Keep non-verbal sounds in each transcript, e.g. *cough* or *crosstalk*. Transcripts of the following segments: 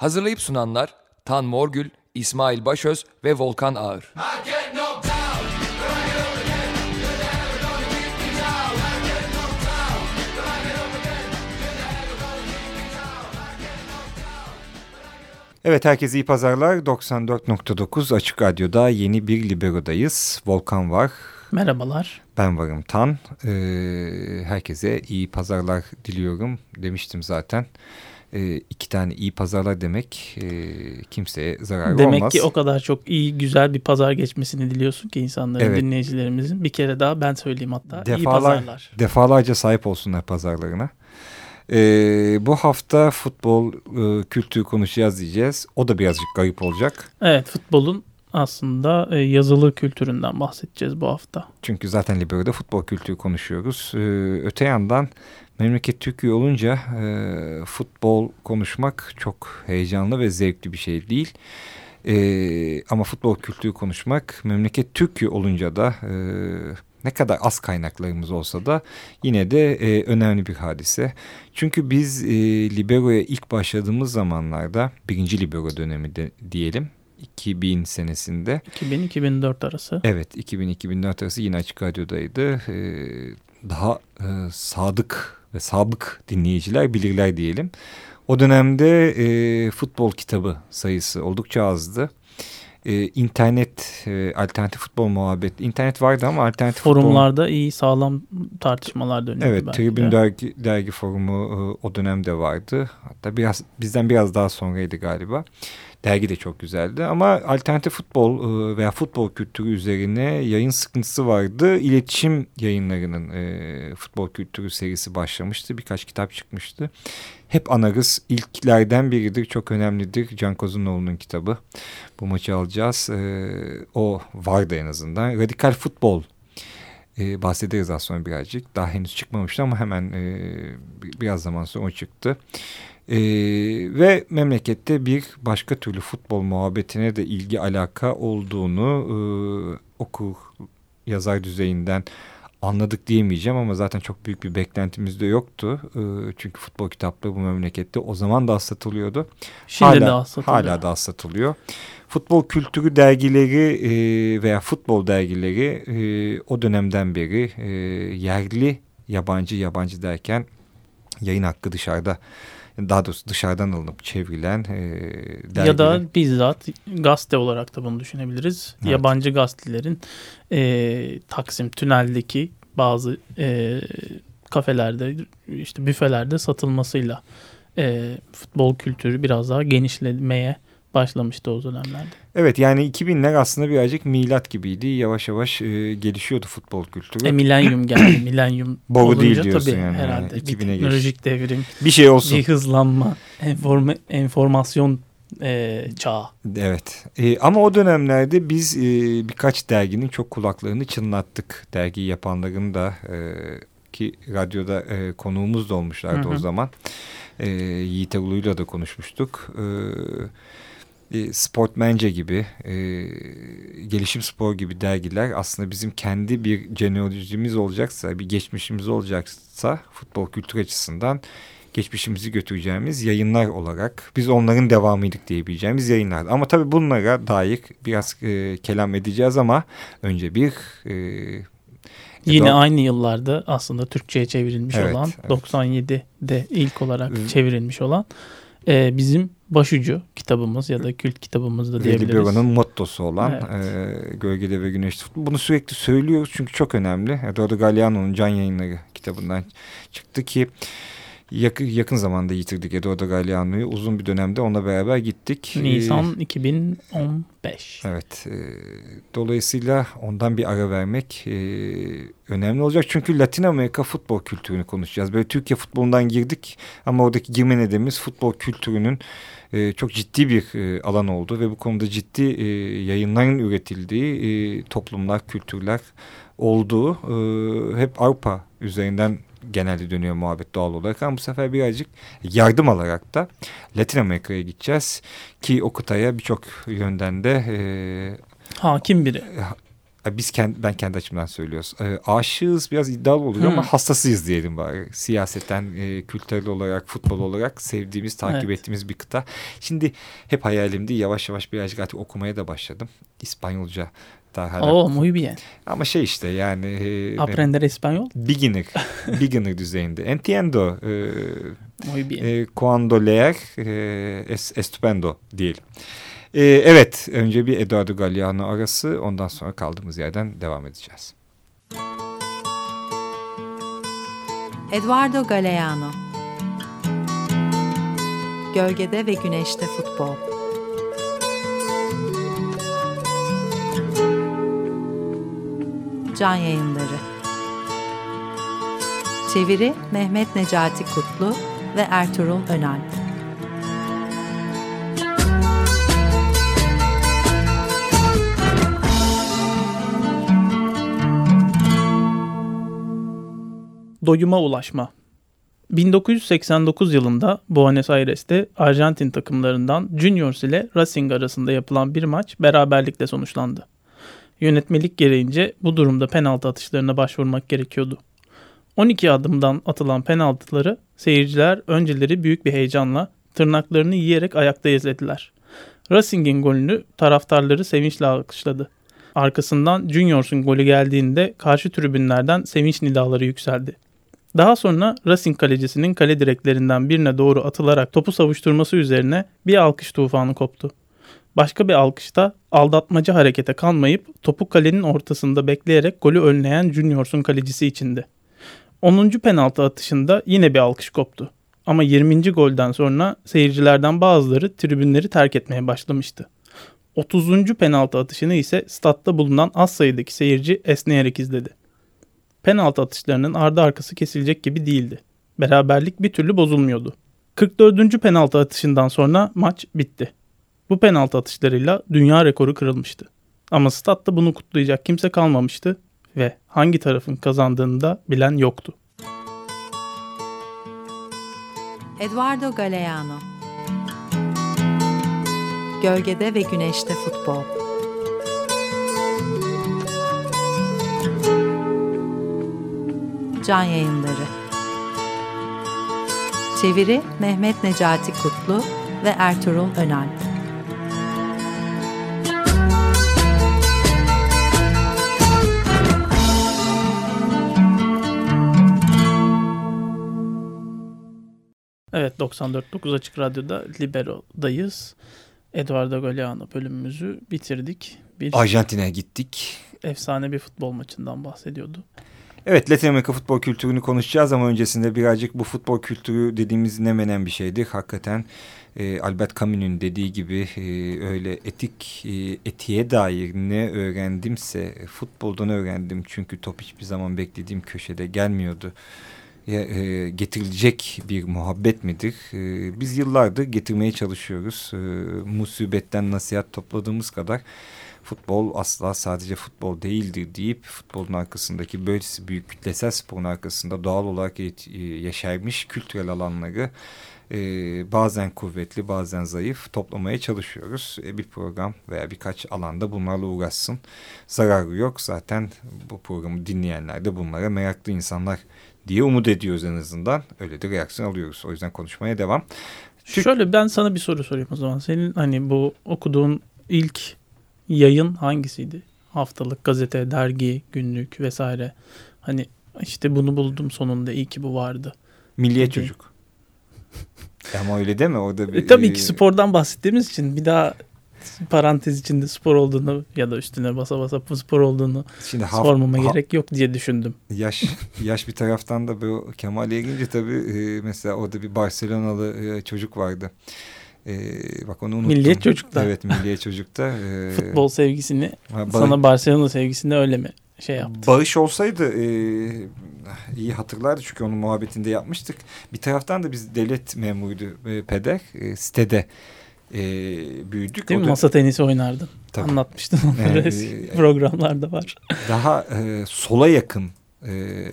Hazırlayıp sunanlar Tan Morgül, İsmail Başöz ve Volkan Ağır. Evet herkese iyi pazarlar. 94.9 Açık Radyo'da yeni bir Libero'dayız. Volkan var. Merhabalar. Ben varım Tan. Ee, herkese iyi pazarlar diliyorum demiştim zaten. Ee, iki tane iyi pazarlar demek e, kimseye zarar Demek olmaz. ki o kadar çok iyi güzel bir pazar geçmesini diliyorsun ki insanların Evet. dinleyicilerimizin. Bir kere daha ben söyleyeyim hatta. iyi Defalar, pazarlar. defalarca sahip olsunlar pazarlarına. Ee, bu hafta futbol e, kültürü konuşacağız diyeceğiz. O da birazcık garip olacak. Evet futbolun aslında e, yazılı kültüründen bahsedeceğiz bu hafta. Çünkü zaten Libero'da futbol kültürü konuşuyoruz. Ee, öte yandan memleket Türkiye olunca e, futbol konuşmak çok heyecanlı ve zevkli bir şey değil. Ama futbol kültürü konuşmak memleket Türkiye olunca da e, ne kadar az kaynaklarımız olsa da yine de e, önemli bir hadise. Çünkü biz e, Libero'ya ilk başladığımız zamanlarda birinci Libero dönemi de, diyelim 2000 senesinde 2000-2004 arası. Evet 2000-2004 arası yine Açık Radyo'daydı. Ee, daha e, sadık ve sabık dinleyiciler bilirler diyelim. O dönemde e, futbol kitabı sayısı oldukça azdı. E, internet, e, alternatif futbol muhabbet, internet vardı ama alternatif futbol... Forumlarda iyi sağlam tartışmalar dönüyordu Evet, belki Tribün de. dergi, dergi forumu e, o dönemde vardı. Hatta biraz bizden biraz daha sonraydı galiba. Dergi de çok güzeldi ama alternatif futbol e, veya futbol kültürü üzerine yayın sıkıntısı vardı. İletişim yayınlarının e, futbol kültürü serisi başlamıştı. Birkaç kitap çıkmıştı. Hep anarız. İlklerden biridir. Çok önemlidir. Can Kozunoğlu'nun kitabı. Bu maçı alacağız. E, o vardı en azından. Radikal futbol e, bahsederiz az sonra birazcık. Daha henüz çıkmamıştı ama hemen bir- biraz zaman sonra o çıktı. E, ve memlekette bir başka türlü futbol muhabbetine de ilgi alaka olduğunu e, okur yazar düzeyinden anladık diyemeyeceğim ama zaten çok büyük bir beklentimiz de yoktu. E, çünkü futbol kitapları bu memlekette o zaman da satılıyordu. Şimdi hala, de az satılıyor. Hala da satılıyor. Futbol kültürü dergileri e, veya futbol dergileri e, o dönemden beri e, yerli yabancı yabancı derken yayın hakkı dışarıda daha doğrusu dışarıdan alınıp çevrilen e, dergiler. Ya da bizzat gazete olarak da bunu düşünebiliriz. Evet. Yabancı gazetelerin e, Taksim Tünel'deki bazı e, kafelerde işte büfelerde satılmasıyla e, futbol kültürü biraz daha genişlemeye başlamıştı o dönemlerde. Evet yani 2000'ler aslında birazcık milat gibiydi. Yavaş yavaş e, gelişiyordu futbol kültürü. E, milenyum geldi. *coughs* milenyum Boru değil diyorsun tabii yani. herhalde Yani bir 2000'e geç. teknolojik devrim, bir şey olsun. bir hızlanma, enforme, enformasyon e, çağı. Evet E, ama o dönemlerde biz e, birkaç derginin çok kulaklarını çınlattık. Dergiyi yapanların da e, ki radyoda e, konuğumuz da olmuşlardı Hı hı. o zaman. E, Yiğit Erulu'yla da konuşmuştuk. E, e, Sportmence gibi, e, Gelişim Spor gibi dergiler aslında bizim kendi bir genealojimiz olacaksa, bir geçmişimiz olacaksa futbol kültür açısından geçmişimizi götüreceğimiz yayınlar olarak biz onların devamıydık diyebileceğimiz yayınlar. Ama tabii bunlara dair biraz e, kelam edeceğiz ama önce bir e, Yine aynı yıllarda aslında Türkçe'ye çevrilmiş Evet, olan evet. 97'de ilk olarak çevrilmiş olan e, bizim başucu kitabımız ya da kült kitabımız da diyebiliriz. Libero'nun mottosu olan Evet. e, Gölgede ve Güneşte Futbol. Bunu sürekli söylüyoruz çünkü çok önemli. Eduardo Galeano'nun Can Yayınları kitabından çıktı ki yakın, yakın zamanda yitirdik Eduardo Galeano'yu. Uzun bir dönemde onunla beraber gittik. Nisan E, 2015. Evet. e, dolayısıyla ondan bir ara vermek e, önemli olacak. Çünkü Latin Amerika futbol kültürünü konuşacağız. Böyle Türkiye futbolundan girdik ama oradaki girme nedenimiz futbol kültürünün e, çok ciddi bir e, alan oldu ve bu konuda ciddi e, yayınların üretildiği e, toplumlar, kültürler olduğu e, hep Avrupa üzerinden genelde dönüyor muhabbet doğal olarak ama bu sefer birazcık yardım alarak da Latin Amerika'ya gideceğiz ki o kıtaya birçok yönden de e, Hakim biri. Biz kendi, ben kendi açımdan söylüyoruz. E, aşığız biraz iddialı oluyor hmm. ama hastasıyız diyelim bari. Siyasetten, e, kültürel olarak, futbol olarak sevdiğimiz, takip evet. ettiğimiz bir kıta. Şimdi hep hayalimdi. Yavaş yavaş birazcık artık okumaya da başladım. İspanyolca daha. Oh, muy bien. Ama şey işte yani. E, Aprender español? Beginner. *laughs* beginner düzeyinde. Entiendo. E, muy bien. E, cuando leer e, es, estupendo diyelim. E, evet önce bir Eduardo Galeano arası ondan sonra kaldığımız yerden devam edeceğiz. Eduardo Galeano. Gölgede ve Güneşte Futbol. Can Yayınları. Çeviri Mehmet Necati Kutlu ve Ertuğrul Önal Doyuma ulaşma 1989 yılında Buenos Aires'te Arjantin takımlarından Juniors ile Racing arasında yapılan bir maç beraberlikle sonuçlandı. Yönetmelik gereğince bu durumda penaltı atışlarına başvurmak gerekiyordu. 12 adımdan atılan penaltıları seyirciler önceleri büyük bir heyecanla tırnaklarını yiyerek ayakta izlediler. Racing'in golünü taraftarları sevinçle alkışladı. Arkasından Juniors'un golü geldiğinde karşı tribünlerden sevinç nidaları yükseldi. Daha sonra Racing kalecisinin kale direklerinden birine doğru atılarak topu savuşturması üzerine bir alkış tufanı koptu. Başka bir alkışta aldatmacı harekete kalmayıp topu kalenin ortasında bekleyerek golü önleyen Junior'sun kalecisi içindi. 10. penaltı atışında yine bir alkış koptu. Ama 20. golden sonra seyircilerden bazıları tribünleri terk etmeye başlamıştı. 30. penaltı atışını ise statta bulunan az sayıdaki seyirci esneyerek izledi. Penaltı atışlarının ardı arkası kesilecek gibi değildi. Beraberlik bir türlü bozulmuyordu. 44. penaltı atışından sonra maç bitti. Bu penaltı atışlarıyla dünya rekoru kırılmıştı. Ama statta bunu kutlayacak kimse kalmamıştı ve hangi tarafın kazandığını da bilen yoktu. Eduardo Galeano Gölgede ve Güneşte Futbol Can Yayınları Çeviri Mehmet Necati Kutlu ve Ertuğrul Önal Evet 94.9 Açık Radyo'da Libero'dayız. Eduardo Galeano bölümümüzü bitirdik. Bir Arjantin'e gittik. Efsane bir futbol maçından bahsediyordu. Evet Latin Amerika futbol kültürünü konuşacağız ama öncesinde birazcık bu futbol kültürü dediğimiz ne menen bir şeydir. Hakikaten e, Albert Camus'un dediği gibi e, öyle etik e, etiğe dair ne öğrendimse futboldan öğrendim. Çünkü top hiçbir zaman beklediğim köşede gelmiyordu e, getirilecek bir muhabbet midir? E, biz yıllardır getirmeye çalışıyoruz. E, musibetten nasihat topladığımız kadar futbol asla sadece futbol değildir deyip futbolun arkasındaki böylesi büyük kütlesel sporun arkasında doğal olarak yaşarmış kültürel alanları e, bazen kuvvetli bazen zayıf toplamaya çalışıyoruz. E, bir program veya birkaç alanda bunlarla uğraşsın. Zararı yok zaten bu programı dinleyenler de bunlara meraklı insanlar diye umut ediyoruz en azından. Öyle de reaksiyon alıyoruz. O yüzden konuşmaya devam. Şöyle ben sana bir soru sorayım o zaman. Senin hani bu okuduğun ilk yayın hangisiydi? Haftalık gazete, dergi, günlük vesaire. Hani işte bunu buldum sonunda iyi ki bu vardı. Milliye Çocuk. Ama öyle değil mi? Orada bir... E, tabii ki spordan bahsettiğimiz için bir daha parantez içinde spor olduğunu ya da üstüne basa basa spor olduğunu Şimdi sormama ha, gerek yok diye düşündüm. Yaş yaş bir taraftan da bu Kemal'e gelince tabii e, mesela orada bir Barcelonalı e, çocuk vardı. E, bak onu unuttum. Milliyet çocukta. Evet milliyet çocukta. *laughs* E, Futbol sevgisini ha, sana Barcelona sevgisini öyle mi şey yaptı? Bağış olsaydı e, iyi hatırlardı çünkü onun muhabbetinde yapmıştık. Bir taraftan da biz devlet memuruydu e, peder e, sitede e, büyüdük. Değil o mi? Da, Masa tenisi oynardın. Tabii. Anlatmıştın onları *laughs* ee, *laughs* programlarda var. Daha e, sola yakın e,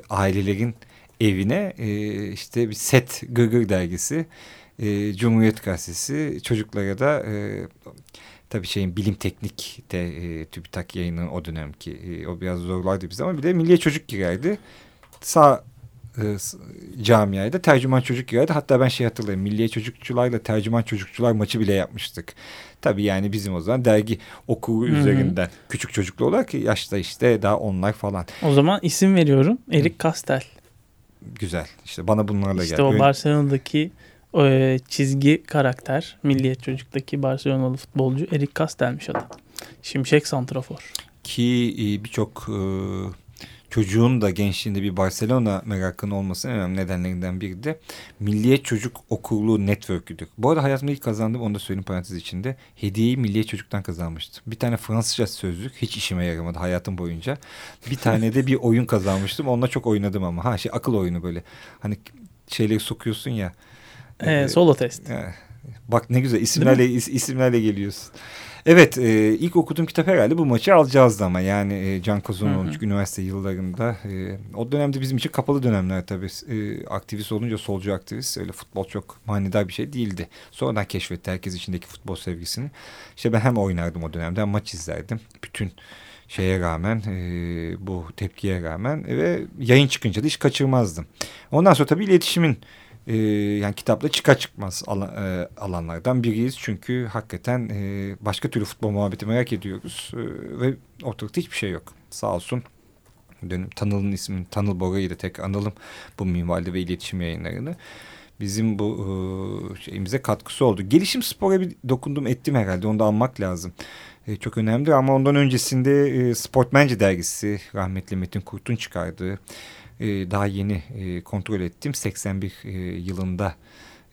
ailelerin evine e, işte bir set Gırgır dergisi, e, Cumhuriyet Gazetesi çocuklara da e, tabii şeyin bilim teknik de e, TÜBİTAK yayının o dönemki e, o biraz zorlardı bize ama bir de Milliye Çocuk girerdi. Sağ e, camiaya da tercüman çocuk girerdi. Hatta ben şey hatırlayayım. Milliye Çocukçularla tercüman çocukçular maçı bile yapmıştık. Tabii yani bizim o zaman dergi okulu üzerinden küçük çocuklu olarak yaşta işte daha onlar falan. O zaman isim veriyorum. Erik Kastel. Güzel. İşte bana bunlarla İşte geldi. o Ön- Barcelona'daki o, e, çizgi karakter, Milliyet Çocuk'taki Barcelonalı futbolcu Erik Kastel'miş adı. Şimşek Santrafor. Ki e, birçok e, çocuğun da gençliğinde bir Barcelona merakının olmasının önemli nedenlerinden biri de Milliyet Çocuk Okulu Network'üdür. Bu arada hayatımda ilk kazandığım onu da söyleyeyim parantez içinde. Hediyeyi Milliyet Çocuk'tan kazanmıştım. Bir tane Fransızca sözlük hiç işime yaramadı hayatım boyunca. Bir tane de bir oyun kazanmıştım. Onunla çok oynadım ama. Ha şey akıl oyunu böyle. Hani şeyleri sokuyorsun ya. Ee, solo test. Eh, Bak ne güzel isimlerle is- isimlerle geliyorsun. Evet e, ilk okuduğum kitap herhalde bu maçı alacağızdı ama yani e, Can Kozanoğlu üniversite yıllarında e, o dönemde bizim için kapalı dönemler tabii e, aktivist olunca solcu aktivist öyle futbol çok manidar bir şey değildi. Sonradan keşfetti herkes içindeki futbol sevgisini. İşte ben hem oynardım o dönemde hem maç izlerdim. Bütün şeye rağmen e, bu tepkiye rağmen ve yayın çıkınca da hiç kaçırmazdım. Ondan sonra tabii iletişimin e, yani kitapla çıka çıkmaz alan, e, alanlardan biriyiz. Çünkü hakikaten e, başka türlü futbol muhabbeti merak ediyoruz e, ve ortalıkta hiçbir şey yok. Sağ olsun dönüm Tanıl'ın ismini Tanıl Bora'yı da tek analım bu minvalde ve iletişim yayınlarını. Bizim bu e, şeyimize katkısı oldu. Gelişim spora bir dokundum ettim herhalde onu da anmak lazım. E, çok önemli ama ondan öncesinde e, Sportmence dergisi rahmetli Metin Kurt'un çıkardığı e, daha yeni e, kontrol ettim. 81 e, yılında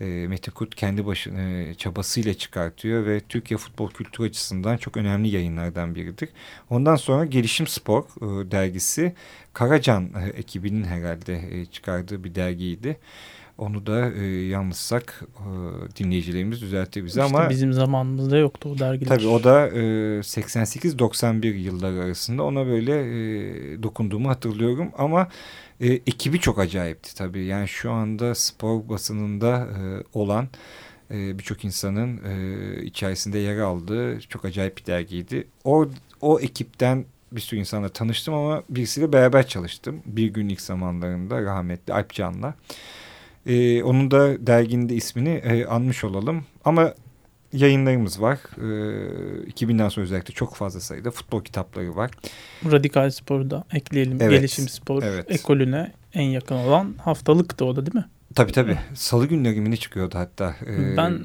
e, Kurt kendi başına e, çabasıyla çıkartıyor ve Türkiye futbol kültürü açısından çok önemli yayınlardan biridir. Ondan sonra Gelişim Spor e, dergisi Karacan e, ekibinin herhalde e, çıkardığı bir dergiydi. Onu da e, yanlışsak e, dinleyicilerimiz düzeltir bizi İşte ama bizim zamanımızda yoktu o dergiler. Tabii o da e, 88-91 yılları arasında ona böyle e, dokunduğumu hatırlıyorum ama e, ekibi çok acayipti tabii. Yani şu anda spor basınında e, olan e, birçok insanın e, içerisinde yer aldığı çok acayip bir dergiydi. O, o ekipten bir sürü insanla tanıştım ama birisiyle beraber çalıştım. Bir gün ilk zamanlarında rahmetli Alp Can'la. E, onun da derginin de ismini e, anmış olalım. Ama yayınlarımız var. E, 2000'den sonra özellikle çok fazla sayıda futbol kitapları var. Radikal Spor'u da ekleyelim. Evet, Gelişim Spor evet. ekolüne en yakın olan haftalıktı o da değil mi? Tabii tabii. Salı günleri mi ne çıkıyordu hatta? E, Ben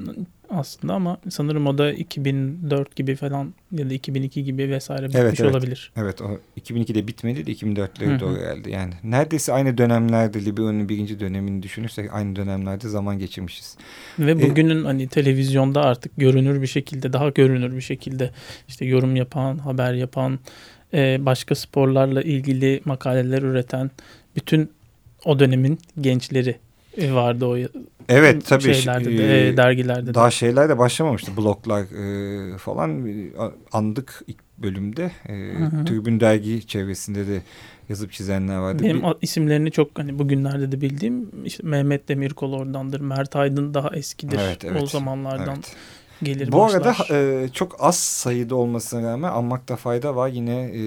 aslında ama sanırım o da 2004 gibi falan ya da 2002 gibi vesaire bitmiş Evet, evet. olabilir. Evet o 2002'de bitmedi de 2004'lere Hı hı. doğru geldi. Yani neredeyse aynı dönemlerde Libero'nun birinci dönemini düşünürsek aynı dönemlerde zaman geçirmişiz. Ve E- bugünün hani televizyonda artık görünür bir şekilde daha görünür bir şekilde işte yorum yapan, haber yapan, e, başka sporlarla ilgili makaleler üreten bütün o dönemin gençleri vardı o Evet tabii. şeylerde e, de, e, dergilerde de. Daha şeyler de başlamamıştı. Bloglar e, falan e, andık ilk bölümde. E, hı. Tribün dergi çevresinde de yazıp çizenler vardı. Benim Bir- isimlerini çok hani bugünlerde de bildiğim işte Mehmet Demirkol oradandır. Mert Aydın daha eskidir. Evet, evet, o zamanlardan evet. gelir Bu başlar. arada e, çok az sayıda olmasına rağmen anmakta fayda var. Yine e,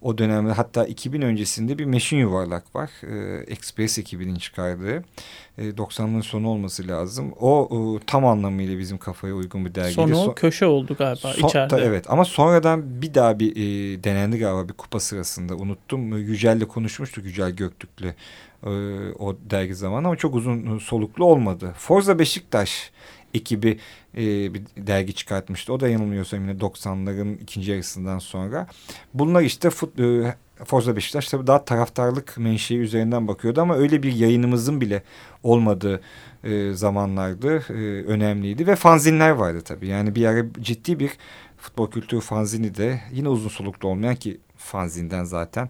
o dönemde hatta 2000 öncesinde bir Meşin Yuvarlak var. E, Express ekibinin çıkardığı. E, 90'ların sonu olması lazım. O e, tam anlamıyla bizim kafaya uygun bir dergiydi. Sonu Son- köşe oldu galiba Son- içeride. ta- evet ama sonradan bir daha bir e, denendi galiba bir kupa sırasında unuttum. Yücel'le konuşmuştuk Yücel Göktürk'le e, o dergi zamanı ama çok uzun soluklu olmadı. Forza Beşiktaş ekibi e, bir dergi çıkartmıştı. O da yanılmıyorsam yine 90'ların ikinci yarısından sonra. Bunlar işte fut, e, Forza Beşiktaş tabii daha taraftarlık menşei üzerinden bakıyordu ama öyle bir yayınımızın bile olmadığı e, zamanlardı e, önemliydi ve fanzinler vardı tabii. Yani bir ara ciddi bir futbol kültürü fanzini de yine uzun soluklu olmayan ki fanzinden zaten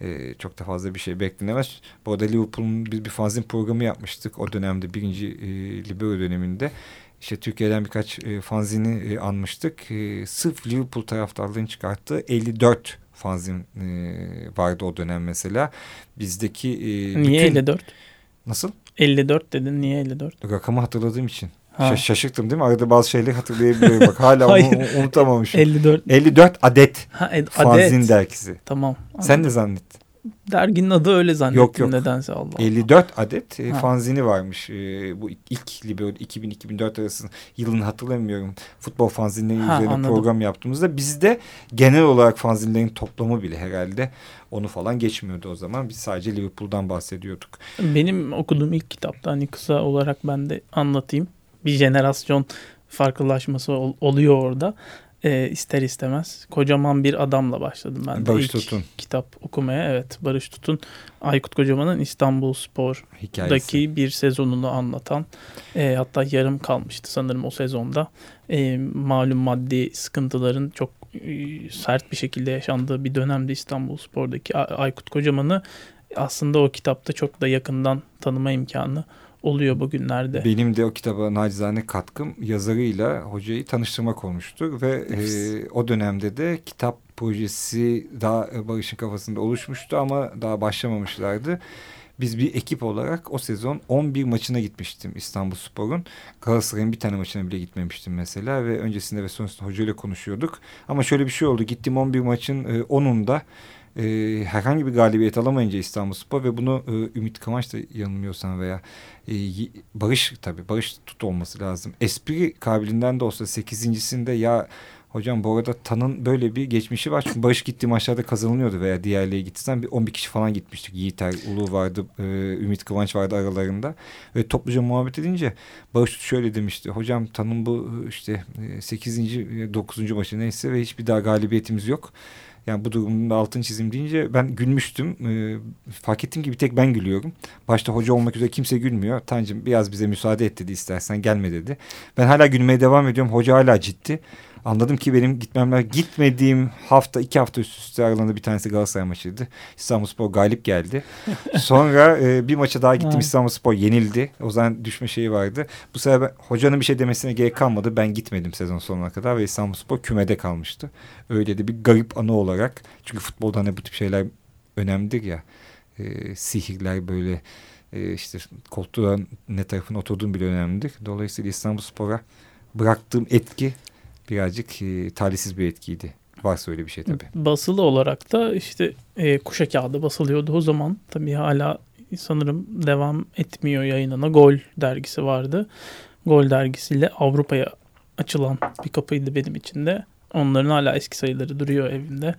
e, çok da fazla bir şey beklenemez. Bu arada Liverpool'un biz bir fanzin programı yapmıştık o dönemde birinci e, Libero döneminde. İşte Türkiye'den birkaç e, fanzini e, anmıştık. E, sırf Liverpool taraftarlarının çıkarttığı 54 fanzin e, vardı o dönem mesela. Bizdeki e, Niye bütün- 54? Nasıl? 54 dedin. Niye 54? Rakamı hatırladığım için. Ha. Şaş- şaşırttım değil mi? Arada bazı şeyleri hatırlayabiliyorum. Bak hala *laughs* onu unutamamışım. 54. 54 adet Ha, ed- fanzin adet. dergisi. Tamam. Sen de zannettin. Derginin adı öyle zannettim Yok, yok. nedense Allah. Allah. 54 adet e, Ha. fanzini varmış. E, bu ilk libero 2000-2004 arası yılını hatırlamıyorum. Futbol fanzinleri Ha, üzerine anladım. program yaptığımızda bizde genel olarak fanzinlerin toplamı bile herhalde onu falan geçmiyordu o zaman. Biz sadece Liverpool'dan bahsediyorduk. Benim okuduğum ilk kitapta hani kısa olarak ben de anlatayım. Bir jenerasyon farklılaşması ol- oluyor orada. Ee, ister istemez. Kocaman bir adamla başladım ben de Barış ilk Tutun. kitap okumaya. Evet Barış Tutun. Aykut Kocaman'ın İstanbul Spor'daki bir sezonunu anlatan. e, hatta yarım kalmıştı sanırım o sezonda. E, malum maddi sıkıntıların çok e, sert bir şekilde yaşandığı bir dönemde İstanbul Spor'daki Aykut Kocaman'ı aslında o kitapta çok da yakından tanıma imkanı oluyor bugünlerde. Benim de o kitaba nacizane katkım yazarıyla hocayı tanıştırmak olmuştur ve e, o dönemde de kitap projesi daha Barış'ın kafasında oluşmuştu ama daha başlamamışlardı. Biz bir ekip olarak o sezon 11 maçına gitmiştim İstanbul Spor'un. Galatasaray'ın bir tane maçına bile gitmemiştim mesela ve öncesinde ve sonrasında hocayla konuşuyorduk. Ama şöyle bir şey oldu. Gittiğim 11 maçın e, 10'unda e, herhangi bir galibiyet alamayınca İstanbul Spor ve bunu e, Ümit Kıvanç da yanılmıyorsam veya e, Barış tabii Barış tut olması lazım. Espri kabiliğinden de olsa sekizincisinde ya hocam bu arada Tan'ın böyle bir geçmişi var. Çünkü Barış gittiği maçlarda kazanılıyordu veya diğerleri gitsen bir 11 kişi falan gitmiştik. Yiğiter Ulu vardı, e, Ümit Kıvanç vardı aralarında. Ve topluca muhabbet edince Barış şöyle demişti. Hocam Tan'ın bu e, işte 8. 9. maçı neyse ve hiçbir daha galibiyetimiz yok. Yani bu durumda altın çizim deyince ben gülmüştüm. Ee, fark ettim ki bir tek ben gülüyorum. Başta hoca olmak üzere kimse gülmüyor. Tancım biraz bize müsaade et dedi istersen gelme dedi. Ben hala gülmeye devam ediyorum. Hoca hala ciddi. Anladım ki benim gitmemler gitmediğim hafta iki hafta üst üste aralarında bir tanesi Galatasaray maçıydı. İstanbulspor galip geldi. *laughs* Sonra e, bir maça daha gittim. İstanbulspor yenildi. O zaman düşme şeyi vardı. Bu sefer ben, hocanın bir şey demesine gerek kalmadı. Ben gitmedim sezon sonuna kadar ve İstanbulspor kümede kalmıştı. Öyle de bir garip anı olarak. Çünkü futbolda hani bu tip şeyler önemlidir ya. E, sihirler böyle e, işte koltuğa ne tarafına oturduğum bile önemlidir. Dolayısıyla İstanbulspor'a bıraktığım etki birazcık e, talihsiz bir etkiydi. Varsa öyle bir şey tabii. Basılı olarak da işte e, kuşa kağıdı basılıyordu o zaman. Tabii hala sanırım devam etmiyor yayınına. Gol dergisi vardı. Gol dergisiyle Avrupa'ya açılan bir kapıydı benim için de. Onların hala eski sayıları duruyor evimde.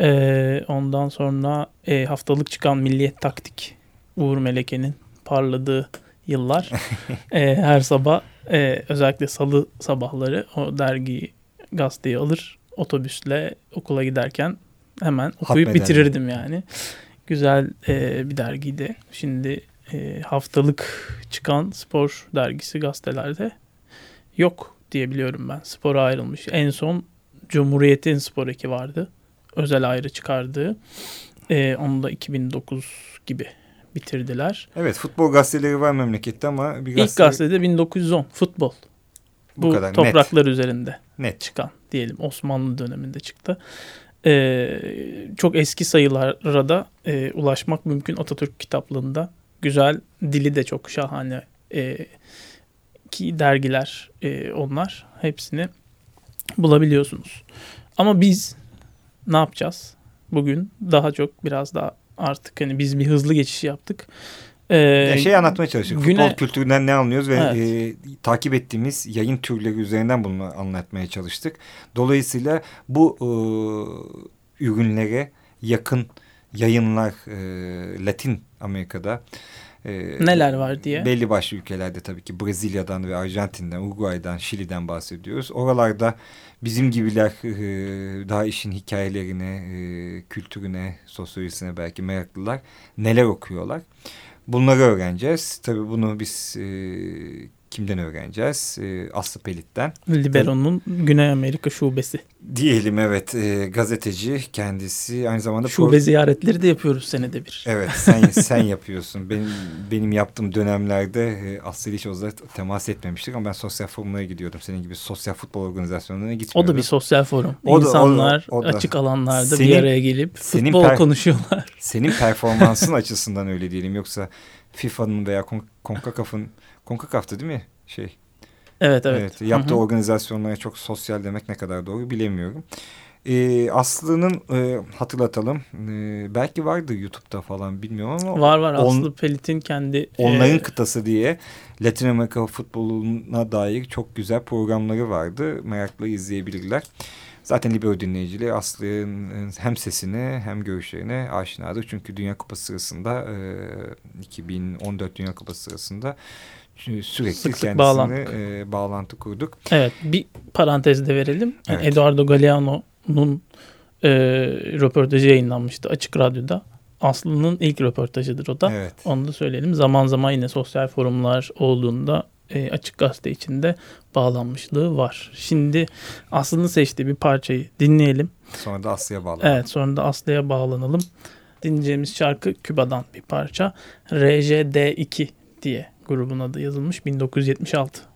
E, ondan sonra e, haftalık çıkan Milliyet Taktik Uğur Meleke'nin parladığı yıllar. *laughs* E, her sabah e, özellikle salı sabahları o dergiyi gazeteyi alır otobüsle okula giderken hemen okuyup bitirirdim yani. Güzel e, bir dergiydi. Şimdi e, haftalık çıkan spor dergisi gazetelerde yok diyebiliyorum ben. Spora ayrılmış. En son Cumhuriyet'in spor eki vardı. Özel ayrı çıkardığı. E, onu da 2009 gibi bitirdiler. Evet futbol gazeteleri var memlekette ama bir İlk gazete gazetede 1910 futbol. bu, Bu, kadar net. topraklar üzerinde Net. çıkan diyelim Osmanlı döneminde çıktı. Ee, çok eski sayılara da e, ulaşmak mümkün Atatürk kitaplığında. Güzel dili de çok şahane e, ki dergiler e, onlar hepsini bulabiliyorsunuz. Ama biz ne yapacağız? Bugün daha çok biraz daha artık hani biz bir hızlı geçiş yaptık. Ee, şey anlatmaya çalıştık. güne- Futbol kültüründen ne anlıyoruz ve Evet. e, takip ettiğimiz yayın türleri üzerinden bunu anlatmaya çalıştık. Dolayısıyla bu e, ürünlere yakın yayınlar e, Latin Amerika'da e, Neler var diye. Belli başlı ülkelerde tabii ki Brezilya'dan ve Arjantin'den, Uruguay'dan, Şili'den bahsediyoruz. Oralarda bizim gibiler e, daha işin hikayelerine, e, kültürüne, sosyolojisine belki meraklılar neler okuyorlar. Bunları öğreneceğiz. Tabii bunu biz e, kimden öğreneceğiz? E, Aslı Pelit'ten. Libero'nun Güney Amerika şubesi. Diyelim evet e, gazeteci kendisi aynı zamanda... Şube ziyaretleri de yapıyoruz senede bir. Evet sen *laughs* sen yapıyorsun. Benim benim yaptığım dönemlerde e, Aslı hiç o temas etmemiştik ama ben sosyal forumlara gidiyordum. Senin gibi sosyal futbol organizasyonlarına gitmiyordum. O da bir sosyal forum. O da, İnsanlar o, o, o da. açık alanlarda senin, bir araya gelip futbol konuşuyorlar. Senin performansın *laughs* açısından öyle diyelim. Yoksa FIFA'nın veya CONCACAF'ın CONCACAF'tı değil mi? Şey. Evet evet. evet yaptığı Hı -hı. organizasyonlara çok sosyal demek ne kadar doğru bilemiyorum. Ee, Aslı'nın e, hatırlatalım. E, belki vardı YouTube'da falan bilmiyorum ama. Var var on, Aslı Pelit'in kendi. Onların e... kıtası diye Latin Amerika futboluna dair çok güzel programları vardı. Merakla izleyebilirler. Zaten Libero dinleyicileri Aslı'nın hem sesine hem görüşlerine aşinadır. Çünkü Dünya Kupası sırasında e, 2014 Dünya Kupası sırasında sürekli sık sık bağlantı. E, bağlantı kurduk. Evet bir parantez de verelim. Evet. Eduardo Galeano'nun e, röportajı yayınlanmıştı Açık Radyo'da. Aslı'nın ilk röportajıdır o da. Evet. Onu da söyleyelim. Zaman zaman yine sosyal forumlar olduğunda e, Açık Gazete içinde bağlanmışlığı var. Şimdi Aslı'nın seçtiği bir parçayı dinleyelim. Sonra da Aslı'ya bağlanalım. Evet sonra da Aslı'ya bağlanalım. Dinleyeceğimiz şarkı Küba'dan bir parça. RJD2 diye grubun adı yazılmış 1976.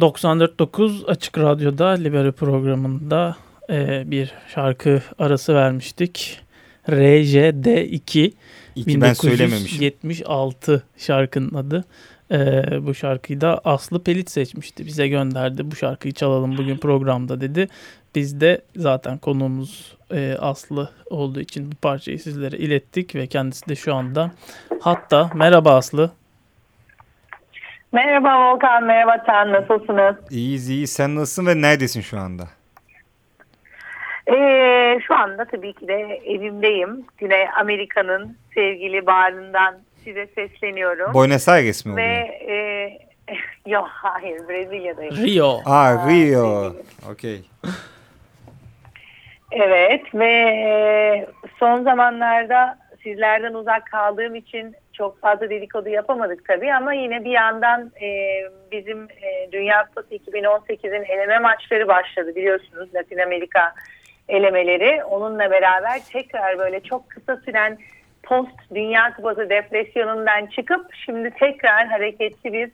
94.9 Açık Radyo'da Libero programında e, bir şarkı arası vermiştik. RJD2 1976 şarkının adı. E, bu şarkıyı da Aslı Pelit seçmişti. Bize gönderdi. Bu şarkıyı çalalım bugün programda dedi. Biz de zaten konuğumuz e, Aslı olduğu için bu parçayı sizlere ilettik ve kendisi de şu anda hatta. Merhaba Aslı. Merhaba Volkan, merhaba Tan, nasılsınız? İyiyiz, iyi. Sen nasılsın ve neredesin şu anda? Ee, şu anda tabii ki de evimdeyim. Güney Amerika'nın sevgili bağrından size sesleniyorum. Buenos Aires mi oluyor? Ve e, *laughs* yok hayır Brezilya'dayım. Rio. Aa Rio. Okey. Evet ve son zamanlarda sizlerden uzak kaldığım için çok fazla dedikodu yapamadık tabii ama yine bir yandan e, bizim e, Dünya Kupası 2018'in eleme maçları başladı biliyorsunuz Latin Amerika elemeleri. Onunla beraber tekrar böyle çok kısa süren post Dünya Kupası depresyonundan çıkıp şimdi tekrar hareketli bir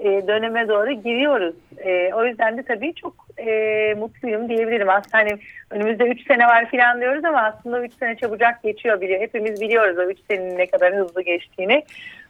e, döneme doğru giriyoruz. E, o yüzden de tabii çok e, mutluyum diyebilirim. Aslında hani önümüzde 3 sene var falan diyoruz ama aslında 3 sene çabucak geçiyor biliyor. Hepimiz biliyoruz o 3 senenin ne kadar hızlı geçtiğini.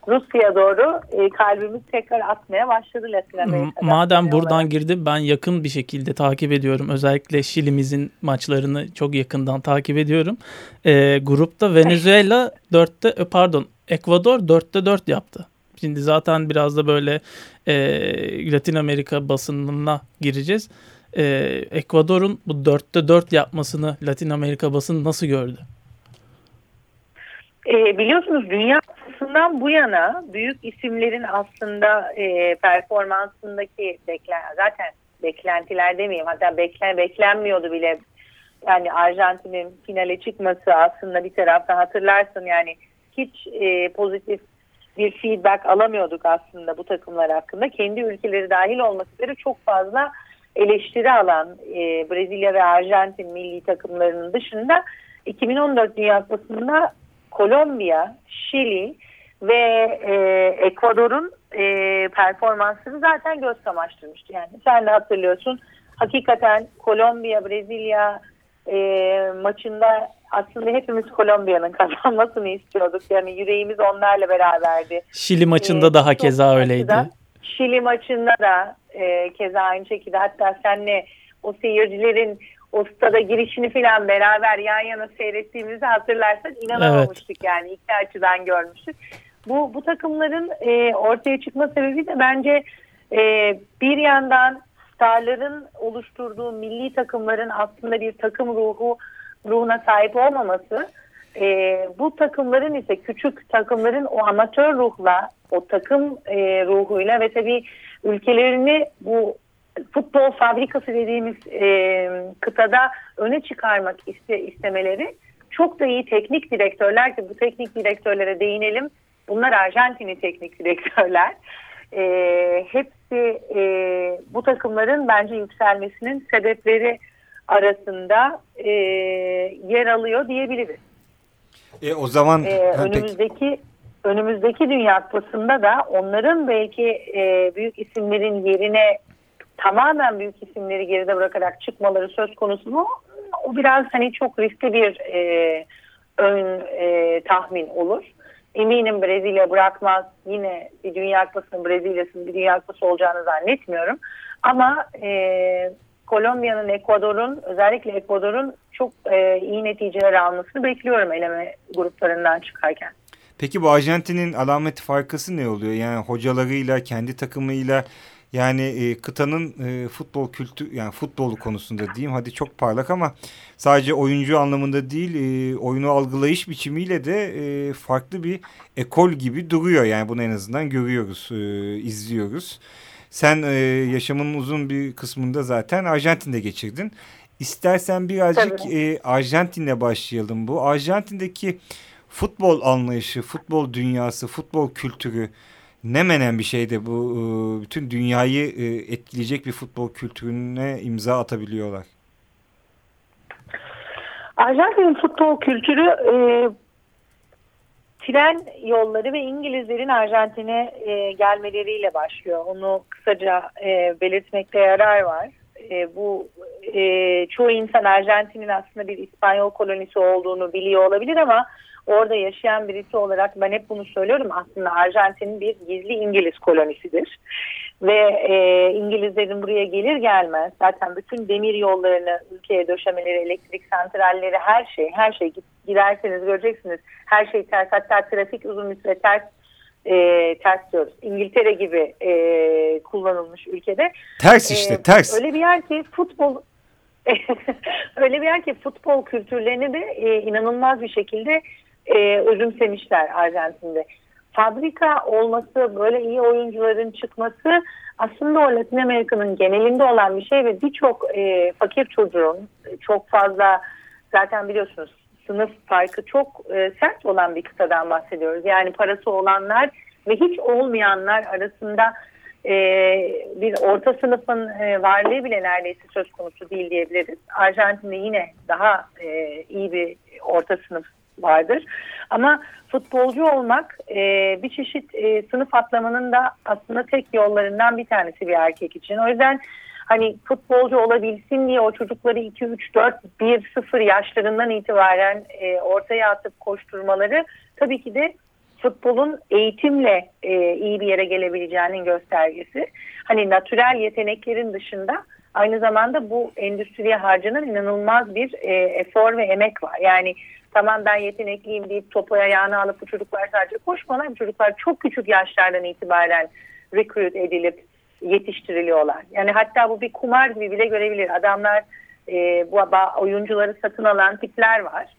Rusya doğru kalbimiz tekrar atmaya başladı Latin Amerika'da. Madem buradan girdi ben yakın bir şekilde takip ediyorum. Özellikle Şili'mizin maçlarını çok yakından takip ediyorum. E, grupta Venezuela 4'te pardon Ekvador 4'te 4 yaptı. Şimdi zaten biraz da böyle e, Latin Amerika basınına gireceğiz. E, Ekvador'un bu 4'te 4 yapmasını Latin Amerika basını nasıl gördü? E, biliyorsunuz Dünya Kupası'ndan bu yana büyük isimlerin aslında e, performansındaki beklen zaten beklentiler demeyeyim hatta beklen beklenmiyordu bile yani Arjantin'in finale çıkması aslında bir taraftan hatırlarsın yani hiç e, pozitif bir feedback alamıyorduk aslında bu takımlar hakkında. Kendi ülkeleri dahil olmak üzere çok fazla eleştiri alan e, Brezilya ve Arjantin milli takımlarının dışında 2014 Dünya Kupası'nda Kolombiya, Şili ve e, Ekvador'un e, performansını zaten göz kamaştırmıştı. Yani sen de hatırlıyorsun. Hakikaten Kolombiya, Brezilya e, maçında aslında hepimiz Kolombiya'nın *laughs* kazanmasını istiyorduk. Yani yüreğimiz onlarla beraberdi. Şili maçında ee, daha keza öyleydi. Da, Şili maçında da e, keza aynı şekilde hatta senle o seyircilerin o stada girişini falan beraber yan yana seyrettiğimizi hatırlarsan inanamamıştık evet. yani iki açıdan görmüştük. Bu, bu takımların e, ortaya çıkma sebebi de bence e, bir yandan starların oluşturduğu milli takımların aslında bir takım ruhu ruhuna sahip olmaması e, bu takımların ise küçük takımların o amatör ruhla o takım e, ruhuyla ve tabii ülkelerini bu futbol fabrikası dediğimiz e, kıtada öne çıkarmak iste, istemeleri çok da iyi teknik direktörler ki bu teknik direktörlere değinelim. Bunlar Arjantinli teknik direktörler. E, hepsi e, bu takımların bence yükselmesinin sebepleri arasında e, yer alıyor diyebiliriz. E, o zaman e, önümüzdeki peki. önümüzdeki Dünya Kupası'nda da onların belki e, büyük isimlerin yerine tamamen büyük isimleri geride bırakarak çıkmaları söz konusu mu? O biraz hani çok riskli bir e, ön e, tahmin olur. Eminim Brezilya bırakmaz. Yine bir Dünya Kupası'nın Brezilya'sının bir Dünya Kupası olacağını zannetmiyorum. Ama e, Kolombiya'nın, Ekvador'un özellikle Ekvador'un çok e, iyi neticeler almasını bekliyorum eleme gruplarından çıkarken. Peki bu Arjantin'in alameti farkası ne oluyor? Yani hocalarıyla, kendi takımıyla yani e, kıtanın e, futbol kültü yani futbolu konusunda diyeyim hadi çok parlak ama sadece oyuncu anlamında değil e, oyunu algılayış biçimiyle de e, farklı bir ekol gibi duruyor. Yani bunu en azından görüyoruz, e, izliyoruz. Sen e, yaşamının uzun bir kısmında zaten Arjantin'de geçirdin. İstersen birazcık e, Arjantin'le başlayalım bu. Arjantin'deki futbol anlayışı, futbol dünyası, futbol kültürü ne menen bir şeydi bu e, bütün dünyayı e, etkileyecek bir futbol kültürüne imza atabiliyorlar. Arjantin'in futbol kültürü e, tren yolları ve İngilizlerin Arjantin'e e, gelmeleriyle başlıyor. Onu kısaca e, belirtmekte yarar var. E, bu e, çoğu insan Arjantin'in aslında bir İspanyol kolonisi olduğunu biliyor olabilir ama orada yaşayan birisi olarak ben hep bunu söylüyorum. Aslında Arjantin bir gizli İngiliz kolonisidir. Ve e, İngilizlerin buraya gelir gelmez zaten bütün demir yollarını ülkeye döşemeleri, elektrik santralleri her şey, her şey giderseniz göreceksiniz. Her şey ters. Hatta trafik uzun süre ters e, ters diyoruz. İngiltere gibi e, kullanılmış ülkede. Ters işte, e, ters. Öyle bir yer ki futbol *laughs* öyle bir yer ki futbol kültürlerini de e, inanılmaz bir şekilde e, özümsemişler Arjantin'de. Fabrika olması, böyle iyi oyuncuların çıkması aslında o Latin Amerika'nın genelinde olan bir şey ve birçok e, fakir çocuğun çok fazla zaten biliyorsunuz sınıf farkı çok e, sert olan bir kıtadan bahsediyoruz. Yani parası olanlar ve hiç olmayanlar arasında e, bir orta sınıfın e, varlığı bile neredeyse söz konusu değil diyebiliriz. Arjantin'de yine daha e, iyi bir orta sınıf vardır. Ama futbolcu olmak e, bir çeşit e, sınıf atlamanın da aslında tek yollarından bir tanesi bir erkek için. O yüzden hani futbolcu olabilsin diye o çocukları 2, 3, 4, 1, 0 yaşlarından itibaren e, ortaya atıp koşturmaları tabii ki de futbolun eğitimle e, iyi bir yere gelebileceğinin göstergesi. Hani natürel yeteneklerin dışında aynı zamanda bu endüstriye harcanan inanılmaz bir e, efor ve emek var. Yani tamam ben yetenekliyim deyip topu ayağına alıp bu çocuklar sadece koşmalar. Bu çocuklar çok küçük yaşlardan itibaren recruit edilip yetiştiriliyorlar. Yani hatta bu bir kumar gibi bile görebilir. Adamlar e, bu oyuncuları satın alan tipler var.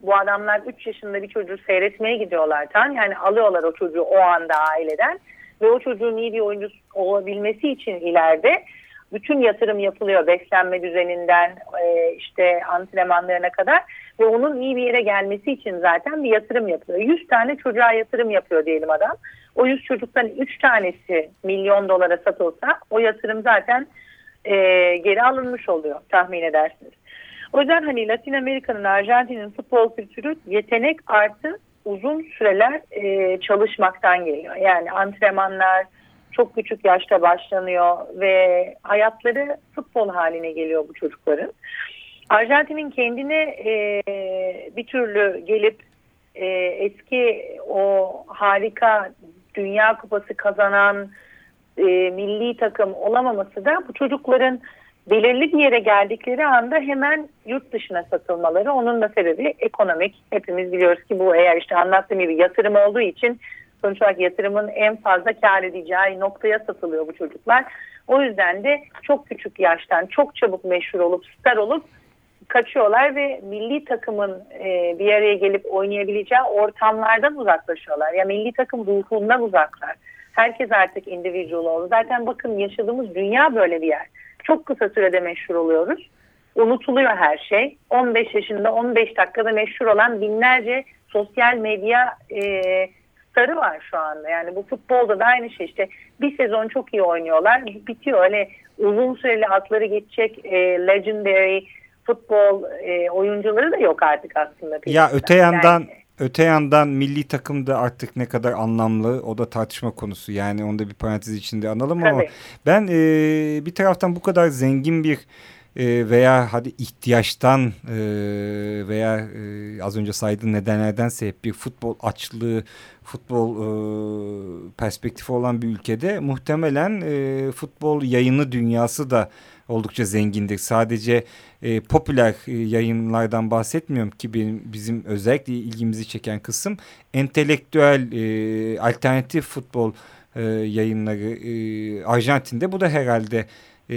Bu adamlar 3 yaşında bir çocuğu seyretmeye gidiyorlar tam. Yani alıyorlar o çocuğu o anda aileden ve o çocuğun iyi bir oyuncu olabilmesi için ileride bütün yatırım yapılıyor beslenme düzeninden e, işte antrenmanlarına kadar ve onun iyi bir yere gelmesi için zaten bir yatırım yapıyor. 100 tane çocuğa yatırım yapıyor diyelim adam. O 100 çocuktan 3 tanesi milyon dolara satılsa o yatırım zaten e, geri alınmış oluyor tahmin edersiniz. O yüzden hani Latin Amerika'nın, Arjantin'in futbol kültürü yetenek artı uzun süreler e, çalışmaktan geliyor. Yani antrenmanlar çok küçük yaşta başlanıyor ve hayatları futbol haline geliyor bu çocukların. Arjantin'in kendine e, bir türlü gelip e, eski o harika Dünya Kupası kazanan e, milli takım olamaması da bu çocukların belirli bir yere geldikleri anda hemen yurt dışına satılmaları. Onun da sebebi ekonomik. Hepimiz biliyoruz ki bu eğer işte anlattığım gibi yatırım olduğu için sonuç olarak yatırımın en fazla kar edeceği noktaya satılıyor bu çocuklar. O yüzden de çok küçük yaştan çok çabuk meşhur olup star olup kaçıyorlar ve milli takımın e, bir araya gelip oynayabileceği ortamlardan uzaklaşıyorlar. Ya milli takım ruhundan uzaklar. Herkes artık individual oldu. Zaten bakın yaşadığımız dünya böyle bir yer. Çok kısa sürede meşhur oluyoruz. Unutuluyor her şey. 15 yaşında 15 dakikada meşhur olan binlerce sosyal medya e, starı var şu anda. Yani bu futbolda da aynı şey işte bir sezon çok iyi oynuyorlar. Bitiyor öyle uzun süreli atları geçecek e, legendary futbol e, oyuncuları da yok artık aslında. Ya öte yandan yani, öte yandan milli takımda artık ne kadar anlamlı o da tartışma konusu. Yani onu da bir parantez içinde analım tabii. ama ben e, bir taraftan bu kadar zengin bir e, veya hadi ihtiyaçtan e, veya e, az önce saydığın nedenlerden sebep bir futbol açlığı, futbol e, perspektifi olan bir ülkede muhtemelen e, futbol yayını dünyası da oldukça zengindir. Sadece e, popüler e, yayınlardan bahsetmiyorum ki benim bizim özellikle ilgimizi çeken kısım entelektüel e, alternatif futbol e, yayınları e, Arjantin'de bu da herhalde e,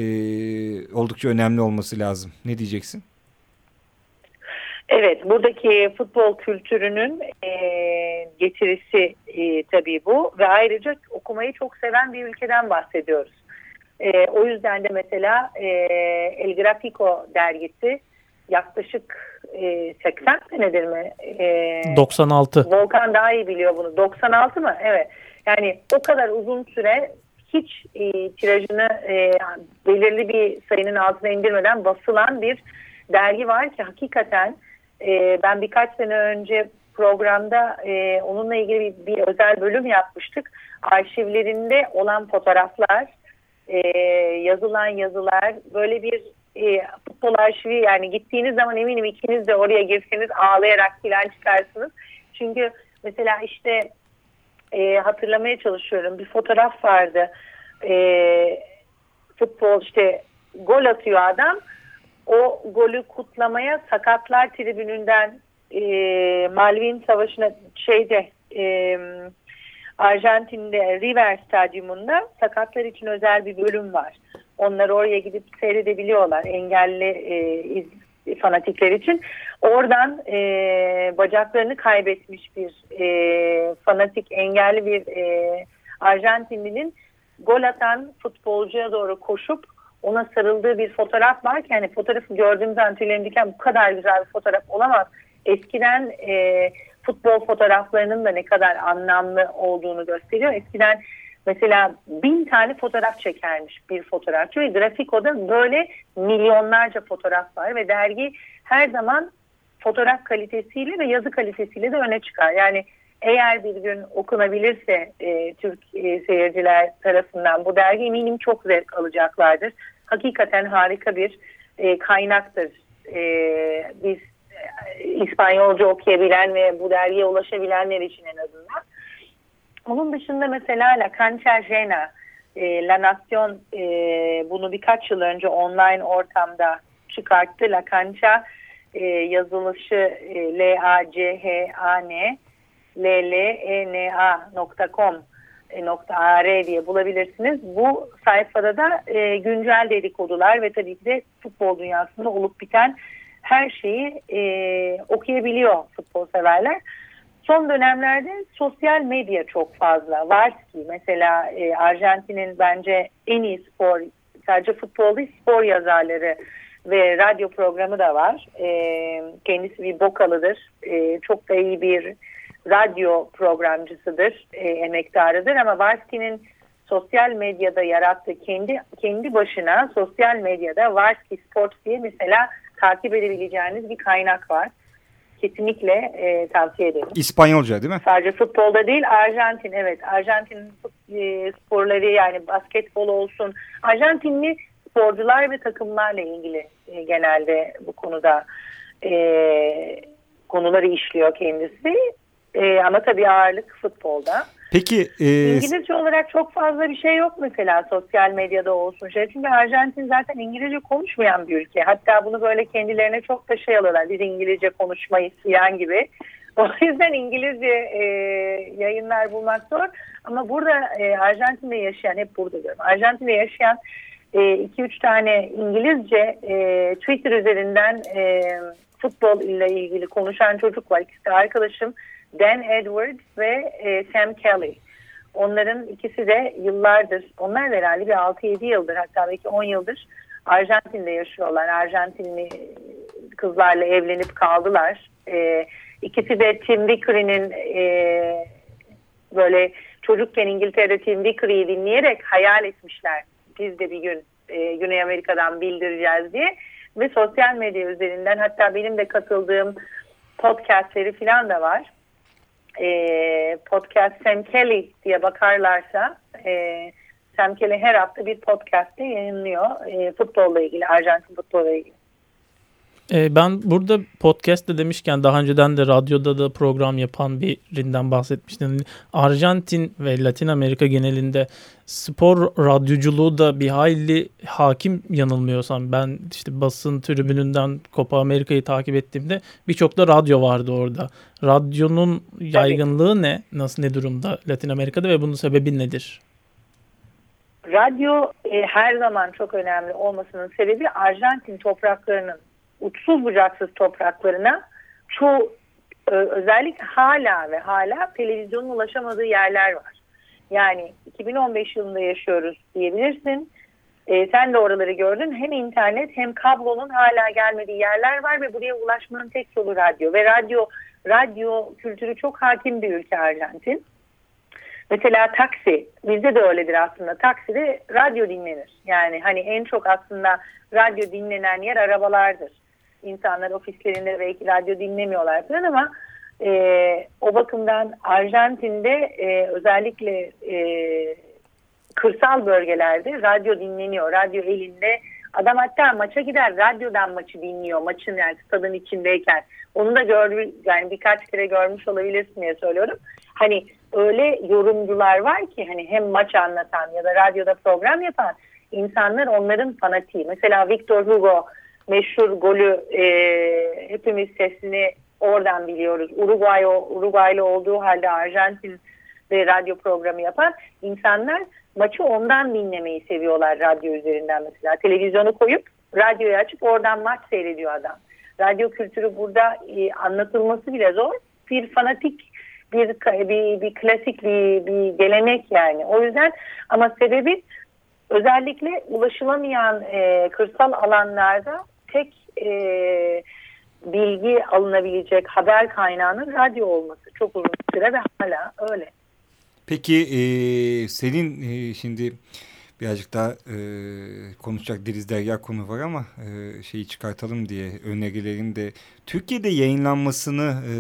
oldukça önemli olması lazım. Ne diyeceksin? Evet, buradaki futbol kültürünün e, getirisi e, tabii bu ve ayrıca okumayı çok seven bir ülkeden bahsediyoruz. E, o yüzden de mesela e, El Grafico dergisi yaklaşık e, 80 senedir mi? E, 96. Volkan daha iyi biliyor bunu. 96 mı? Evet. Yani o kadar uzun süre hiç e, tirajını e, belirli bir sayının altına indirmeden basılan bir dergi var ki hakikaten e, ben birkaç sene önce programda e, onunla ilgili bir, bir özel bölüm yapmıştık. Arşivlerinde olan fotoğraflar, e, yazılan yazılar, böyle bir e, futbol arşivi yani gittiğiniz zaman eminim ikiniz de oraya girseniz ağlayarak filan çıkarsınız. Çünkü mesela işte e, hatırlamaya çalışıyorum. Bir fotoğraf vardı. E, futbol işte gol atıyor adam. O golü kutlamaya sakatlar tribününden e, Malvin Savaşı'na şeyde e, Arjantin'de River Stadyumunda sakatlar için özel bir bölüm var. Onlar oraya gidip seyredebiliyorlar engelli e, iz, fanatikler için. Oradan e, bacaklarını kaybetmiş bir e, fanatik engelli bir e, Arjantinlinin gol atan futbolcuya doğru koşup ona sarıldığı bir fotoğraf var ki yani fotoğrafı gördüğümüz an tüylerim diken bu kadar güzel bir fotoğraf olamaz. eskiden e, futbol fotoğraflarının da ne kadar anlamlı olduğunu gösteriyor. Eskiden mesela bin tane fotoğraf çekermiş bir fotoğrafçı ve Grafiko'da böyle milyonlarca fotoğraf var ve dergi her zaman fotoğraf kalitesiyle ve yazı kalitesiyle de öne çıkar. Yani eğer bir gün okunabilirse e, Türk e, seyirciler tarafından bu dergi eminim çok zevk alacaklardır. Hakikaten harika bir e, kaynaktır. E, biz İspanyolca okuyabilen ve bu dergiye ulaşabilenler için en azından. Onun dışında mesela La Cancha Jena, e, La Nación e, bunu birkaç yıl önce online ortamda çıkarttı. La Cancha e, yazılışı e, L-A-C-H-A-N llena.com .ar diye bulabilirsiniz. Bu sayfada da e, güncel dedikodular ve tabii ki de futbol dünyasında olup biten her şeyi e, okuyabiliyor futbol severler. Son dönemlerde sosyal medya çok fazla. Varski mesela e, Arjantin'in bence en iyi spor, sadece futbol değil spor yazarları ve radyo programı da var. E, kendisi bir bokalıdır. E, çok da iyi bir radyo programcısıdır, e, emektarıdır ama Varski'nin sosyal medyada yarattığı kendi kendi başına sosyal medyada Varski Sports diye mesela takip edebileceğiniz bir kaynak var. Kesinlikle e, tavsiye ederim. İspanyolca değil mi? Sadece futbolda değil Arjantin evet. Arjantin e, sporları yani basketbol olsun. Arjantinli sporcular ve takımlarla ilgili e, genelde bu konuda e, konuları işliyor kendisi. E, ama tabii ağırlık futbolda. Peki e... İngilizce olarak çok fazla bir şey yok mesela sosyal medyada olsun şey. Çünkü Arjantin zaten İngilizce konuşmayan bir ülke. Hatta bunu böyle kendilerine çok da şey alıyorlar. Biz İngilizce konuşmayız falan gibi. *laughs* O yüzden İngilizce e, yayınlar bulmak zor. Ama burada e, Arjantin'de yaşayan, hep burada diyorum. Arjantin'de yaşayan 2-3 e, tane İngilizce e, Twitter üzerinden e, futbol ile ilgili konuşan çocuk var. İkisi arkadaşım. Dan Edwards ve e, Sam Kelly. Onların ikisi de yıllardır, onlar herhalde bir 6-7 yıldır hatta belki 10 yıldır Arjantin'de yaşıyorlar. Arjantinli kızlarla evlenip kaldılar. E, ikisi de Tim Vickery'nin e, böyle çocukken İngiltere'de Tim Vickery'i dinleyerek hayal etmişler. Biz de bir gün e, Güney Amerika'dan bildireceğiz diye. Ve sosyal medya üzerinden hatta benim de katıldığım podcastleri falan da var e, podcast Sam Kelly diye bakarlarsa e, Sam Kelly her hafta bir podcast'te yayınlıyor e, futbolla ilgili, Arjantin futbolla ilgili. E, ben burada podcast de demişken daha önceden de radyoda da program yapan birinden bahsetmiştim. Arjantin ve Latin Amerika genelinde spor radyoculuğu da bir hayli hakim yanılmıyorsam. Ben işte basın tribününden Copa Amerika'yı takip ettiğimde birçok da radyo vardı orada. Radyonun yaygınlığı ne? Nasıl ne durumda Latin Amerika'da ve bunun sebebi nedir? Radyo e, her zaman çok önemli olmasının sebebi Arjantin topraklarının uçsuz bucaksız topraklarına çoğu e, özellikle hala ve hala televizyonun ulaşamadığı yerler var. Yani 2015 yılında yaşıyoruz diyebilirsin. E, sen de oraları gördün. Hem internet hem kablonun hala gelmediği yerler var ve buraya ulaşmanın tek yolu radyo. Ve radyo radyo kültürü çok hakim bir ülke Arjantin. Mesela taksi, bizde de öyledir aslında. Takside radyo dinlenir. Yani hani en çok aslında radyo dinlenen yer arabalardır insanlar ofislerinde belki radyo dinlemiyorlar falan ama e, o bakımdan Arjantin'de e, özellikle e, kırsal bölgelerde radyo dinleniyor. Radyo elinde. Adam hatta maça gider radyodan maçı dinliyor. Maçın yani stadın içindeyken. Onu da gör, yani birkaç kere görmüş olabilirsin diye söylüyorum. Hani öyle yorumcular var ki hani hem maç anlatan ya da radyoda program yapan insanlar onların fanatiği. Mesela Victor Hugo meşhur golü e, hepimiz sesini oradan biliyoruz. Uruguay Uruguaylı olduğu halde Arjantin ve radyo programı yapan insanlar maçı ondan dinlemeyi seviyorlar radyo üzerinden mesela. Televizyonu koyup radyoyu açıp oradan maç seyrediyor adam. Radyo kültürü burada e, anlatılması bile zor. Bir fanatik bir, bir, bir klasik bir, bir gelenek yani. O yüzden ama sebebi özellikle ulaşılamayan e, kırsal alanlarda tek e, bilgi alınabilecek haber kaynağının radyo olması çok uzun süre ve hala öyle. Peki e, senin e, şimdi birazcık daha e, konuşacak Deniz Derya konu var ama e, şeyi çıkartalım diye önerilerin de Türkiye'de yayınlanmasını e,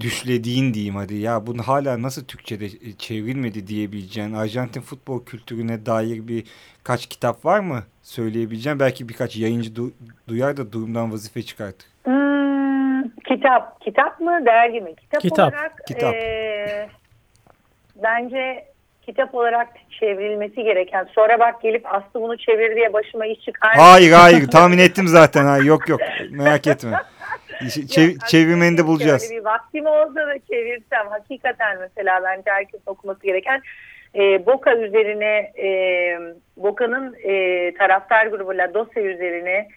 düşlediğin diyeyim hadi ya bunu hala nasıl Türkçe'de çevrilmedi diyebileceğin Arjantin futbol kültürüne dair bir kaç kitap var mı söyleyebileceğim belki birkaç yayıncı du duyar da durumdan vazife çıkartır. Hmm, kitap kitap mı dergi mi? Kitap, kitap. olarak kitap. E, bence kitap olarak çevrilmesi gereken sonra bak gelip Aslı bunu çevir diye başıma iş çıkar. Hayır hayır tahmin ettim zaten ha, yok yok merak etme. *laughs* Çev Yok, çevirmeni de bulacağız. bir vaktim olsa da çevirsem hakikaten mesela bence herkes okuması gereken e, Boca üzerine e, Boca'nın e, taraftar grubu La Doce üzerine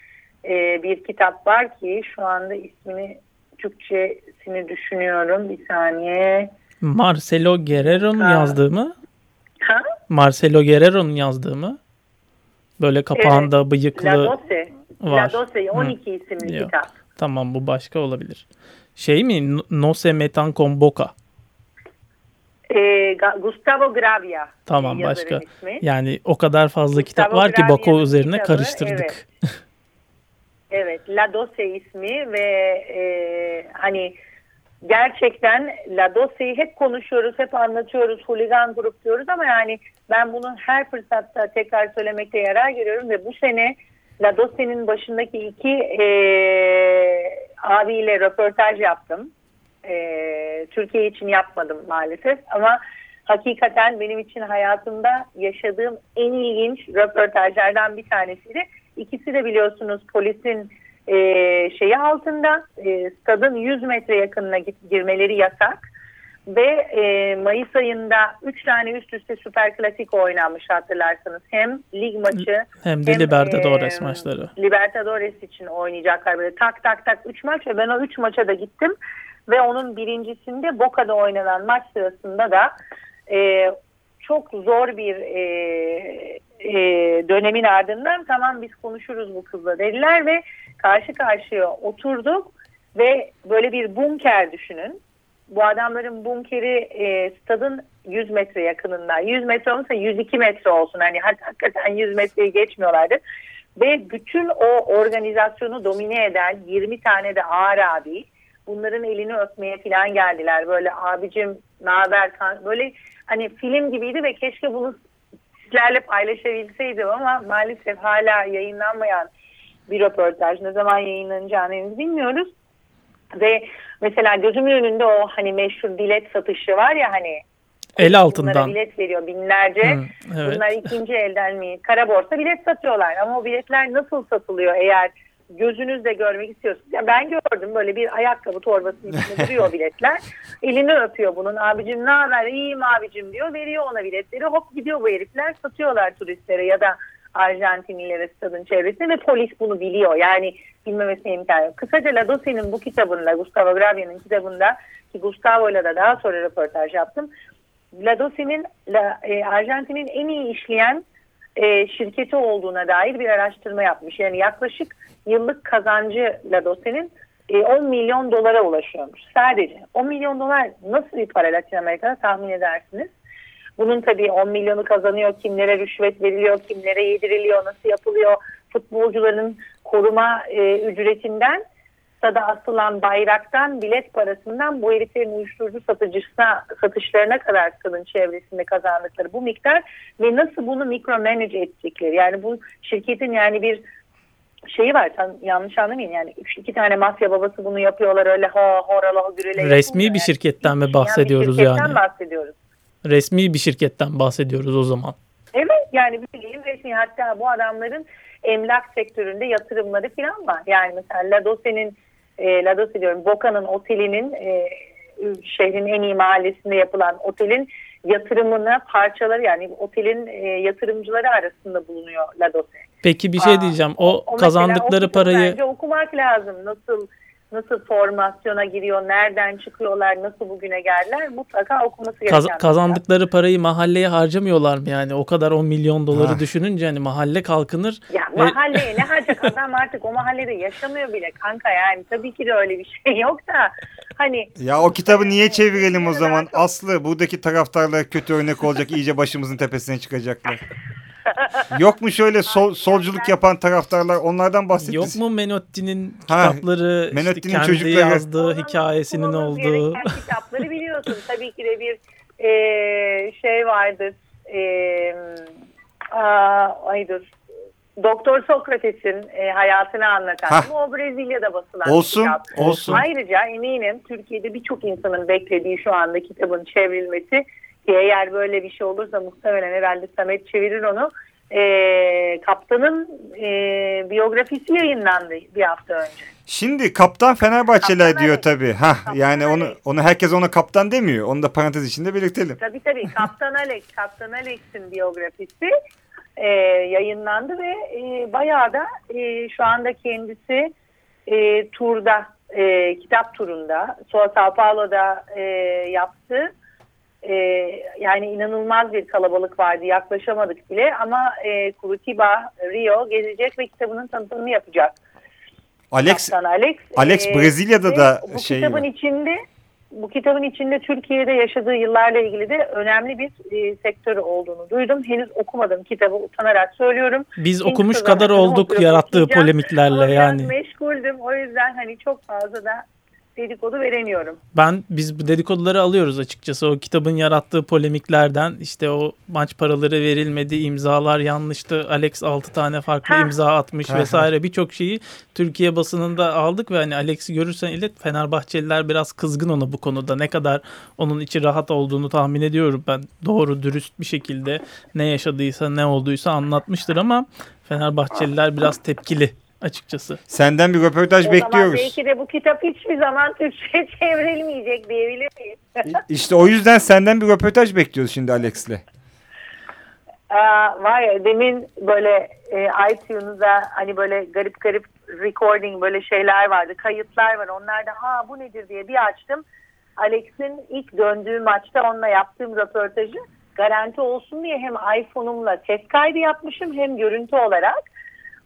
e, bir kitap var ki şu anda ismini Türkçesini düşünüyorum bir saniye. Marcelo Guerrero'nun yazdığı mı? Ha? Marcelo Guerrero'nun yazdığı mı? Böyle kapağında La bıyıklı Doce. var. La Doce 12 isimli Yok. kitap. Tamam bu başka olabilir. Şey mi? No- se metan con boca. E, Ga- Gustavo Gravia. Tamam başka. ismi. Yani o kadar fazla kitap Gustavo var ki Bako üzerine kitabı, karıştırdık. *laughs* Evet, La Doce ismi ve e, hani gerçekten La Doce'yi hep konuşuyoruz, hep anlatıyoruz, huligan grup diyoruz ama yani ben bunu her fırsatta tekrar söylemekte yarar görüyorum ve bu sene La Doce'nin başındaki iki e, abiyle röportaj yaptım. E, Türkiye için yapmadım maalesef ama hakikaten benim için hayatımda yaşadığım en ilginç röportajlardan bir tanesiydi. İkisi de biliyorsunuz polisin e, şeyi altında e, stadın 100 metre yakınına girmeleri yasak ve e, Mayıs ayında 3 tane üst üste süper klasik oynanmış hatırlarsanız. Hem lig maçı Hem de hem, Libertadores e, maçları. Libertadores için oynayacaklar böyle tak tak tak 3 maç ve ben o 3 maça da gittim ve onun birincisinde Boca'da oynanan maç sırasında da e, çok zor bir e, e, dönemin ardından tamam biz konuşuruz bu kızla dediler ve karşı karşıya oturduk ve böyle bir bunker düşünün. Bu adamların bunkeri e, stadın 100 metre yakınında. 100 metre olmasa 102 metre olsun. Hani hakikaten 100 metreyi geçmiyorlardı. Ve bütün o organizasyonu domine eden 20 tane de ağır abi bunların elini öpmeye falan geldiler. Böyle abicim ne haber böyle hani film gibiydi ve keşke bunu sizlerle paylaşabilseydim ama maalesef hala yayınlanmayan bir röportaj. Ne zaman yayınlanacağını henüz bilmiyoruz. Ve mesela gözümün önünde o hani meşhur bilet satışı var ya hani El bunlara altından. bilet veriyor binlerce. Hı, evet. Bunlar ikinci elden mi? Kara borsa bilet satıyorlar. Ama o biletler nasıl satılıyor eğer gözünüzle görmek istiyorsunuz? Ya ben gördüm böyle bir ayakkabı torbasının içinde duruyor biletler. *laughs* Elini öpüyor bunun. Abicim ne haber? İyiyim abicim diyor. Veriyor ona biletleri. Hop gidiyor bu herifler. Satıyorlar turistlere ya da Arjantinlilere stadın çevresinde ve polis bunu biliyor. Yani bilmemesine imkan yok. Kısaca La Doce'nin bu kitabında, Gustavo Gravia'nın kitabında ki Gustavo'yla da daha sonra röportaj yaptım. La Doce'nin La, e, Arjantin'in en iyi işleyen e, şirketi olduğuna dair bir araştırma yapmış. Yani yaklaşık yıllık kazancı La Doce'nin e, 10 milyon dolara ulaşıyormuş. Sadece 10 milyon dolar nasıl bir para Latin Amerika'da tahmin edersiniz. Bunun tabii 10 milyonu kazanıyor, kimlere rüşvet veriliyor, kimlere yediriliyor, nasıl yapılıyor. Futbolcuların koruma e, ücretinden stada asılan bayraktan, bilet parasından bu heriflerin uyuşturucu satıcısına, satışlarına kadar stadın çevresinde kazandıkları bu miktar ve nasıl bunu mikro manage ettikleri. Yani bu şirketin yani bir şeyi var sen yanlış anlamayın yani üç, iki tane mafya babası bunu yapıyorlar öyle ha horala gürele Resmi bir şirketten mi bir bahsediyoruz şirketten yani? bahsediyoruz. Resmi bir şirketten bahsediyoruz o zaman. Evet yani bildiğin resmi hatta bu adamların emlak sektöründe yatırımları falan var. Yani mesela La Doce'nin e, La Doce diyorum Boca'nın otelinin e, şehrin en iyi mahallesinde yapılan otelin yatırımına parçaları yani otelin e, yatırımcıları arasında bulunuyor La Doce. Peki bir şey Aa, diyeceğim. O, O kazandıkları o parayı bence okumak lazım. Nasıl nasıl formasyona giriyor, nereden çıkıyorlar, nasıl bugüne geldiler mutlaka okuması gereken. Kaz- kazandıkları parayı mahalleye harcamıyorlar mı yani? O kadar 10 milyon doları Ha. düşününce hani mahalle kalkınır. Ya ve- mahalleye ne *laughs* harcak adam artık o mahallede yaşamıyor bile kanka yani tabii ki de öyle bir şey yok da hani Ya o kitabı niye çevirelim o zaman? Aslı buradaki taraftarlar kötü örnek olacak. iyice başımızın tepesine çıkacaklar. *laughs* Yok mu şöyle sol, solculuk yapan taraftarlar onlardan bahset. Yok mu Menotti'nin Ha, kitapları, işte Menotti'nin kendi çocukları. yazdığı Onun hikayesinin okumamız olduğu. kitapları biliyorsun. *laughs* Tabii ki de bir e, şey vardır. E, aa, ay dur. Doktor Sokrates'in e, hayatını anlatan. Hah. O Brezilya'da basılan bir Olsun, kitap. olsun. Ayrıca eminim Türkiye'de birçok insanın beklediği şu anda kitabın çevrilmesi eğer böyle bir şey olursa muhtemelen herhalde Samet çevirir onu. E, kaptanın e, biyografisi yayınlandı bir hafta önce. Şimdi kaptan Fenerbahçeliler Kaptan diyor tabii. Ha yani onu Alex. onu herkes ona kaptan demiyor. Onu da parantez içinde belirtelim. Tabii tabii. *laughs* Kaptan Alex, Kaptan Alex'in biyografisi e, yayınlandı ve e, bayağı da e, şu anda kendisi e, turda, e, kitap turunda, Sao Sao Paulo'da e, yaptı. E, yani inanılmaz bir kalabalık vardı. Yaklaşamadık bile ama e, Curitiba, Rio gezecek ve kitabının tanıtımını yapacak. Alex Kaptan Alex. Alex Ee, Brezilya'da da bu şey kitabın var. içinde bu kitabın içinde Türkiye'de yaşadığı yıllarla ilgili de önemli bir e, sektörü olduğunu duydum. Henüz okumadım kitabı utanarak söylüyorum. Biz En okumuş kadar olduk yarattığı polemiklerle yani. meşguldüm o yüzden hani çok fazla da dedikodu veremiyorum. Ben biz bu dedikoduları alıyoruz açıkçası. O kitabın yarattığı polemiklerden işte o maç paraları verilmedi, imzalar yanlıştı. Alex 6 tane farklı Ha. imza atmış ha. vesaire birçok şeyi Türkiye basınında aldık ve hani Alex'i görürsen ilet Fenerbahçeliler biraz kızgın ona bu konuda. Ne kadar onun içi rahat olduğunu tahmin ediyorum ben. Doğru dürüst bir şekilde ne yaşadıysa ne olduysa anlatmıştır ama Fenerbahçeliler biraz tepkili açıkçası. Senden bir röportaj O zaman bekliyoruz. belki de bu kitap hiçbir zaman Türkçe *laughs* çevrilmeyecek diyebilir miyiz? İşte o yüzden senden bir röportaj bekliyoruz şimdi Alex'le. Aa, var ya demin böyle e, iTunes'da hani böyle garip garip recording böyle şeyler vardı. Kayıtlar var. Onlarda ha bu nedir diye bir açtım. Alex'in ilk döndüğü maçta onunla yaptığım röportajı garanti olsun diye hem iPhone'umla ses kaydı yapmışım hem görüntü olarak.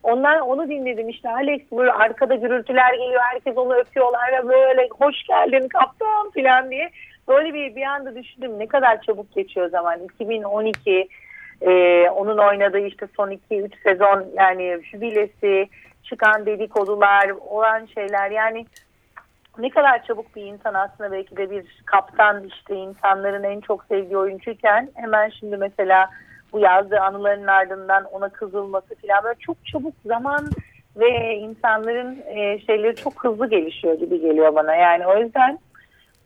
Ondan onu dinledim işte. Alex böyle arkada gürültüler geliyor. Herkes onu öpüyorlar ve böyle hoş geldin kaptan falan diye. Böyle bir bir anda düşündüm ne kadar çabuk geçiyor zaman. 2012 ee, onun oynadığı işte son 2-3 sezon yani jübilesi, çıkan dedikodular, olan şeyler. Yani ne kadar çabuk bir insan aslında belki de bir kaptan işte insanların en çok sevdiği oyuncuyken hemen şimdi mesela bu yazdığı anıların ardından ona kızılması falan böyle çok çabuk zaman ve insanların e, şeyleri çok hızlı gelişiyor gibi geliyor bana. Yani o yüzden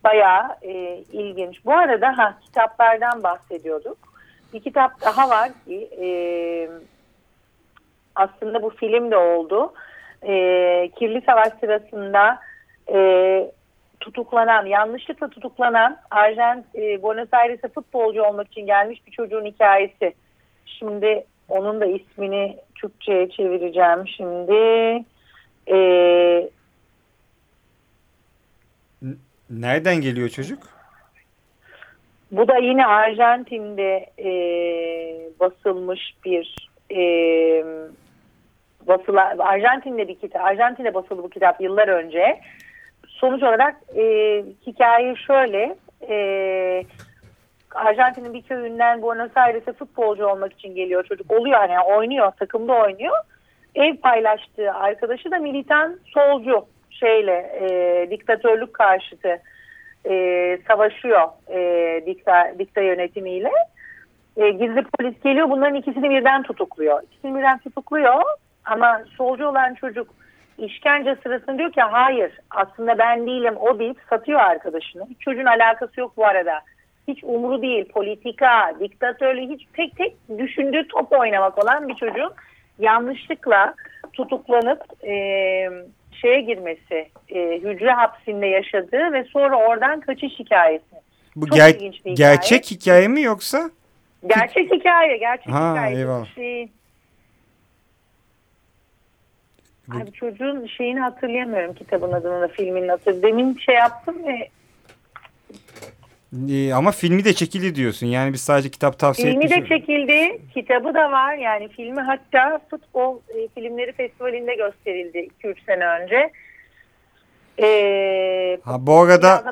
bayağı e, ilginç. Bu arada ha kitaplardan bahsediyorduk. Bir kitap daha var ki e, aslında bu film de oldu. E, Kirli Savaş sırasında e, tutuklanan, yanlışlıkla tutuklanan Arjant, e, Buenos Aires'e futbolcu olmak için gelmiş bir çocuğun hikayesi. Şimdi onun da ismini Türkçe'ye çevireceğim şimdi. E, Nereden geliyor çocuk? Bu da yine Arjantin'de e, basılmış bir e, basıla, Arjantin'de bir kitap. Arjantin'de basılı bu kitap yıllar önce. Sonuç olarak e, hikaye şöyle. E, Arjantin'in bir köyünden Buenos Aires'e futbolcu olmak için geliyor çocuk. Oluyor hani oynuyor, takımda oynuyor. Ev paylaştığı arkadaşı da militan solcu şeyle e, diktatörlük karşıtı e, savaşıyor e, dikta, dikta yönetimiyle. E, gizli polis geliyor bunların ikisini birden tutukluyor. İkisini birden tutukluyor ama solcu olan çocuk işkence sırasında diyor ki hayır aslında ben değilim o deyip satıyor arkadaşını. Hiç çocuğun alakası yok bu arada. Hiç umru değil politika, diktatörlüğü hiç tek tek düşündüğü top oynamak olan bir çocuğun yanlışlıkla tutuklanıp e, şeye girmesi, e, hücre hapsinde yaşadığı ve sonra oradan kaçış hikayesi. Bu Çok ger- ilginç bir hikaye. gerçek hikaye mi yoksa? Gerçek hikaye, gerçek Ha, hikaye. eyvallah. Şey, Ay, çocuğun şeyini hatırlayamıyorum kitabın adını da filmin adını. Demin şey yaptım ve ee, ama filmi de çekildi diyorsun. Yani biz sadece kitap tavsiye Filmi de çekildi. Kitabı da var. Yani filmi hatta futbol e, filmleri festivalinde gösterildi 2-3 sene önce. Ee, ha, bu arada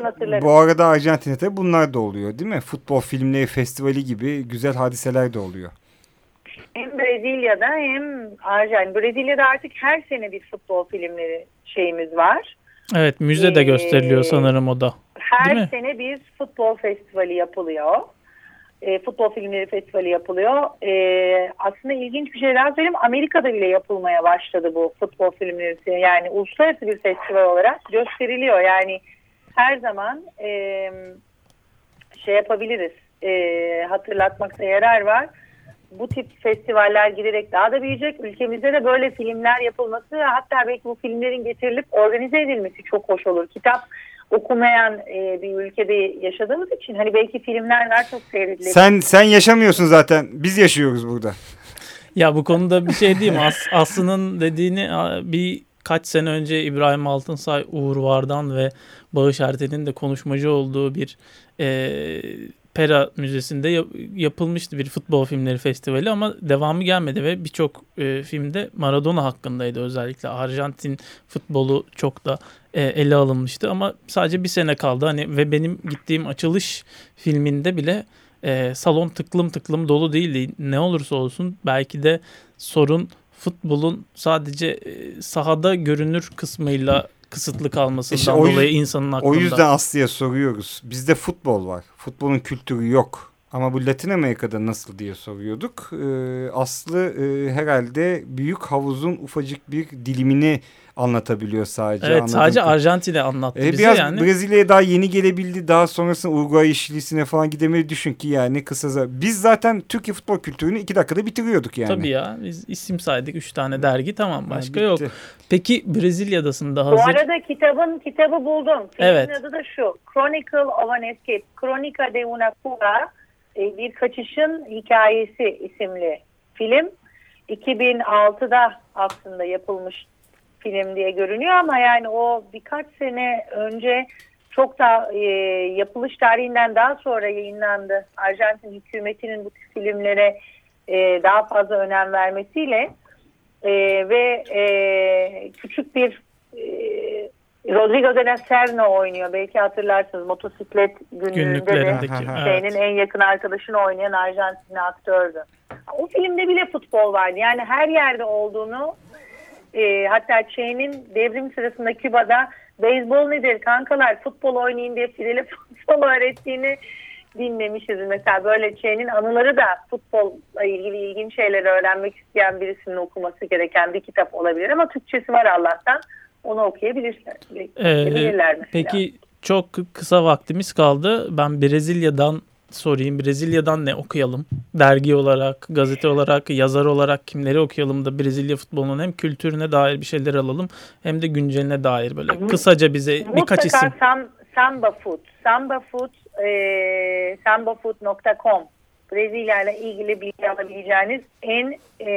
bu arada Arjantin'de bunlar da oluyor değil mi? Futbol filmleri festivali gibi güzel hadiseler de oluyor. Hem Brezilya'da hem Arjantin. Brezilya'da artık her sene bir futbol filmleri şeyimiz var. Evet müze de gösteriliyor ee, sanırım o da. Her sene bir futbol festivali yapılıyor. E, futbol filmleri festivali yapılıyor. E, aslında ilginç bir şey daha söyleyeyim. Amerika'da bile yapılmaya başladı bu futbol filmleri. Yani uluslararası bir festival olarak gösteriliyor. Yani her zaman e, şey yapabiliriz. E, hatırlatmakta yarar var bu tip festivaller giderek daha da büyüyecek. Ülkemizde de böyle filmler yapılması hatta belki bu filmlerin getirilip organize edilmesi çok hoş olur. Kitap okumayan e, bir ülkede yaşadığımız için hani belki filmler daha çok seyredilir. Sen sen yaşamıyorsun zaten. Biz yaşıyoruz burada. Ya bu konuda bir şey diyeyim. As, Aslı'nın dediğini bir kaç sene önce İbrahim Altınsay, Uğur Vardan ve Bağış Erten'in de konuşmacı olduğu bir e, Pera Müzesi'nde yapılmıştı bir futbol filmleri festivali ama devamı gelmedi ve birçok e, filmde Maradona hakkındaydı özellikle. Arjantin futbolu çok da e, ele alınmıştı ama sadece bir sene kaldı. Hani ve benim gittiğim açılış filminde bile e, salon tıklım tıklım dolu değildi. Ne olursa olsun belki de sorun futbolun sadece sahada görünür kısmıyla kısıtlı kalmasından işte dolayı insanın aklında. O yüzden Aslı'ya soruyoruz. Bizde futbol var. Futbolun kültürü yok. Ama bu Latin Amerika'da nasıl diye soruyorduk. Ee, Aslı e, herhalde büyük havuzun ufacık bir dilimini anlatabiliyor sadece. Evet sadece Arjantin'e anlattı ee, bize biraz yani. Brezilya'ya daha yeni gelebildi. Daha sonrasında Uruguay işlisine falan gidemedi. Düşün ki yani kısa Biz zaten Türkiye futbol kültürünü iki dakikada bitiriyorduk yani. Tabii ya biz isim saydık. Üç tane dergi tamam başka yok. Peki Brezilya'dasın da hazır. Bu arada kitabın kitabı buldum. Filmin evet. adı da şu. Chronicle of an Escape. Cronica de una Fuga e, bir Kaçışın Hikayesi isimli film. 2006'da aslında yapılmış film diye görünüyor ama yani o birkaç sene önce çok da e, yapılış tarihinden daha sonra yayınlandı. Arjantin hükümetinin bu filmlere e, daha fazla önem vermesiyle e, ve e, küçük bir e, Rodrigo de la Serna oynuyor. Belki hatırlarsınız motosiklet günlüğünde de şeyinin evet. en yakın arkadaşını oynayan Arjantinli aktördü. O filmde bile futbol vardı. Yani her yerde olduğunu e, hatta Che'nin devrim sırasında Küba'da beyzbol nedir kankalar futbol oynayın diye Fidel'e *laughs* futbol öğrettiğini dinlemişiz. Mesela böyle Che'nin anıları da futbolla ilgili ilginç şeyleri öğrenmek isteyen birisinin okuması gereken bir kitap olabilir ama Türkçesi var Allah'tan onu okuyabilirler. Ee, peki çok kısa vaktimiz kaldı. Ben Brezilya'dan sorayım. Brezilya'dan ne okuyalım? Dergi olarak, gazete olarak, yazar olarak kimleri okuyalım da Brezilya futbolunun hem kültürüne dair bir şeyler alalım hem de günceline dair böyle kısaca bize Mutlaka birkaç isim. Sam, Samba Food. Samba Food, e, sambafood.com Brezilya ile ilgili bilgi alabileceğiniz en e,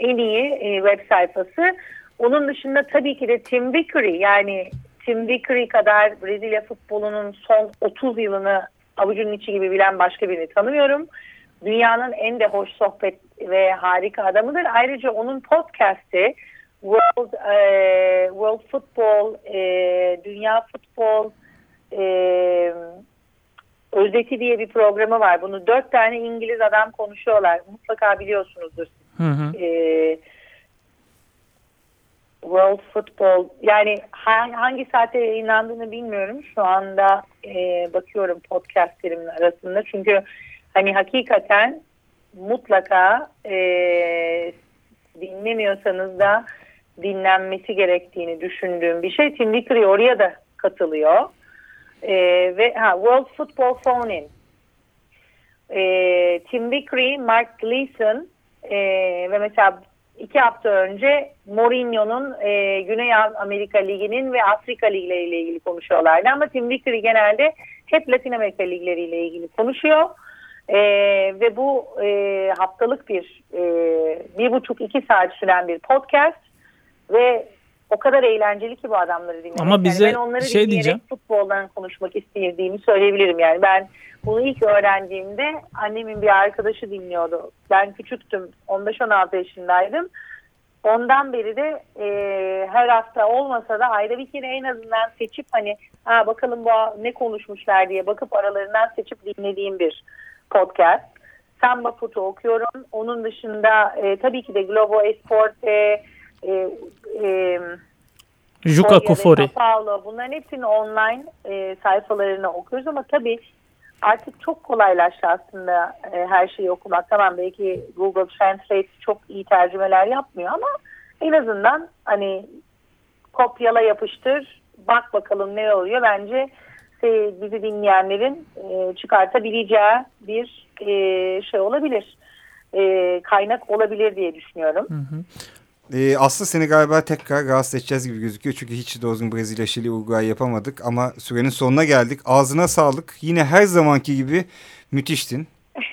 en iyi e, web sayfası. Onun dışında tabii ki de Tim Vickery yani Tim Vickery kadar Brezilya futbolunun son 30 yılını avucunun içi gibi bilen başka birini tanımıyorum. Dünyanın en de hoş sohbet ve harika adamıdır. Ayrıca onun podcast'i World, e, World Football, e, Dünya Futbol e, özeti diye bir programı var. Bunu dört tane İngiliz adam konuşuyorlar. Mutlaka biliyorsunuzdur. Hı hı. E, World Football yani hangi saatte yayınlandığını bilmiyorum. Şu anda e, bakıyorum podcastlerimin arasında. Çünkü hani hakikaten mutlaka e, dinlemiyorsanız da dinlenmesi gerektiğini düşündüğüm bir şey. Tim Vickery oraya da katılıyor. E, ve ha, World Football Phone In. E, Tim Vickery, Mark Gleason e, ve mesela iki hafta önce Mourinho'nun e, Güney Amerika Ligi'nin ve Afrika ligleriyle ilgili konuşuyorlardı. Ama Tim Vickery genelde hep Latin Amerika ligleriyle ilgili konuşuyor. E, ve bu e, haftalık bir e, bir buçuk iki saat süren bir podcast. Ve o kadar eğlenceli ki bu adamları dinlemek. Ama bize yani ben onları şey diyeceğim. futboldan konuşmak istediğimi söyleyebilirim. Yani ben bunu ilk öğrendiğimde annemin bir arkadaşı dinliyordu. Ben küçüktüm. 15-16 yaşındaydım. Ondan beri de e, her hafta olmasa da ayda bir kere en azından seçip hani ha, bakalım bu ne konuşmuşlar diye bakıp aralarından seçip dinlediğim bir podcast. Samba Foot'u okuyorum. Onun dışında e, tabii ki de Globo Esporte, e, e, Juka Kufori. Paulo bunların hepsini online e, sayfalarını okuyoruz ama tabii artık çok kolaylaştı aslında e, her şeyi okumak. Tamam belki Google Translate çok iyi tercümeler yapmıyor ama en azından hani kopyala yapıştır bak bakalım ne oluyor. Bence e, bizi dinleyenlerin e, çıkartabileceği bir e, şey olabilir. E, kaynak olabilir diye düşünüyorum. Hı hı. Ee, Aslı seni galiba tekrar rahatsız edeceğiz gibi gözüküyor. Çünkü hiç doğru Brezilya, Şili, Uruguay yapamadık. Ama sürenin sonuna geldik. Ağzına sağlık. Yine her zamanki gibi müthiştin. *laughs*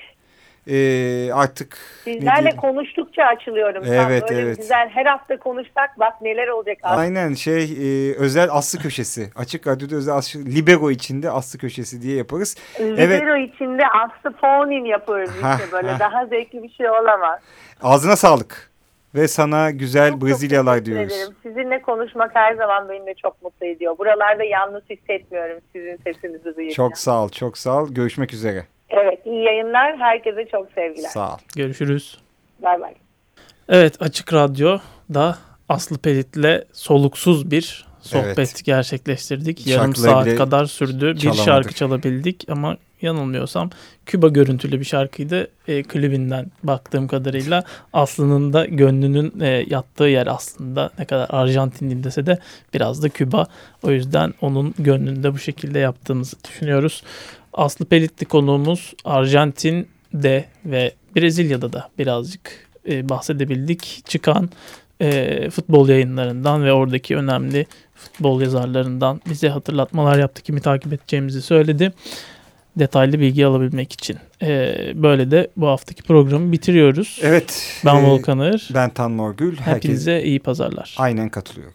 Ee, artık Sizlerle konuştukça açılıyorum. Evet, Böyle evet. Güzel her hafta konuşsak bak neler olacak. Aslında. Aynen şey e, özel Aslı köşesi. Açık Radyo'da özel Aslı, Libero içinde Aslı köşesi diye yaparız. Libero içinde Aslı Fonin yapıyoruz işte böyle. Daha zevkli bir şey olamaz. Ağzına sağlık. Ve sana güzel Çok Brezilyalar çok teşekkür diyoruz. ederim. Sizinle konuşmak her zaman beni de çok mutlu ediyor. Buralarda yalnız hissetmiyorum sizin sesinizi duyunca. Çok sağ ol, çok sağ ol. Görüşmek üzere. Evet, iyi yayınlar. Herkese çok sevgiler. Sağ ol. Görüşürüz. Bay bay. Evet Açık Radyo'da Aslı Pelit'le soluksuz bir sohbet Evet. gerçekleştirdik. Yarım Şarkıları saat kadar sürdü. Bir şarkı çalabildik ama yanılmıyorsam Küba görüntülü bir şarkıydı. E, klibinden baktığım kadarıyla Aslı'nın da gönlünün e, yattığı yer aslında ne kadar Arjantinliyim dese de biraz da Küba. O yüzden onun gönlünde bu şekilde yaptığımızı düşünüyoruz. Aslı Pelitli konuğumuz Arjantin'de ve Brezilya'da da birazcık e, bahsedebildik. Çıkan e, futbol yayınlarından ve oradaki önemli futbol yazarlarından bize hatırlatmalar yaptı. Kimi takip edeceğimizi söyledi. Detaylı bilgi alabilmek için. E, böyle de bu haftaki programı bitiriyoruz. Evet. Ben e, Volkan Ağır. Ben Tan Morgül. Herkes Hepinize iyi pazarlar. aynen katılıyorum.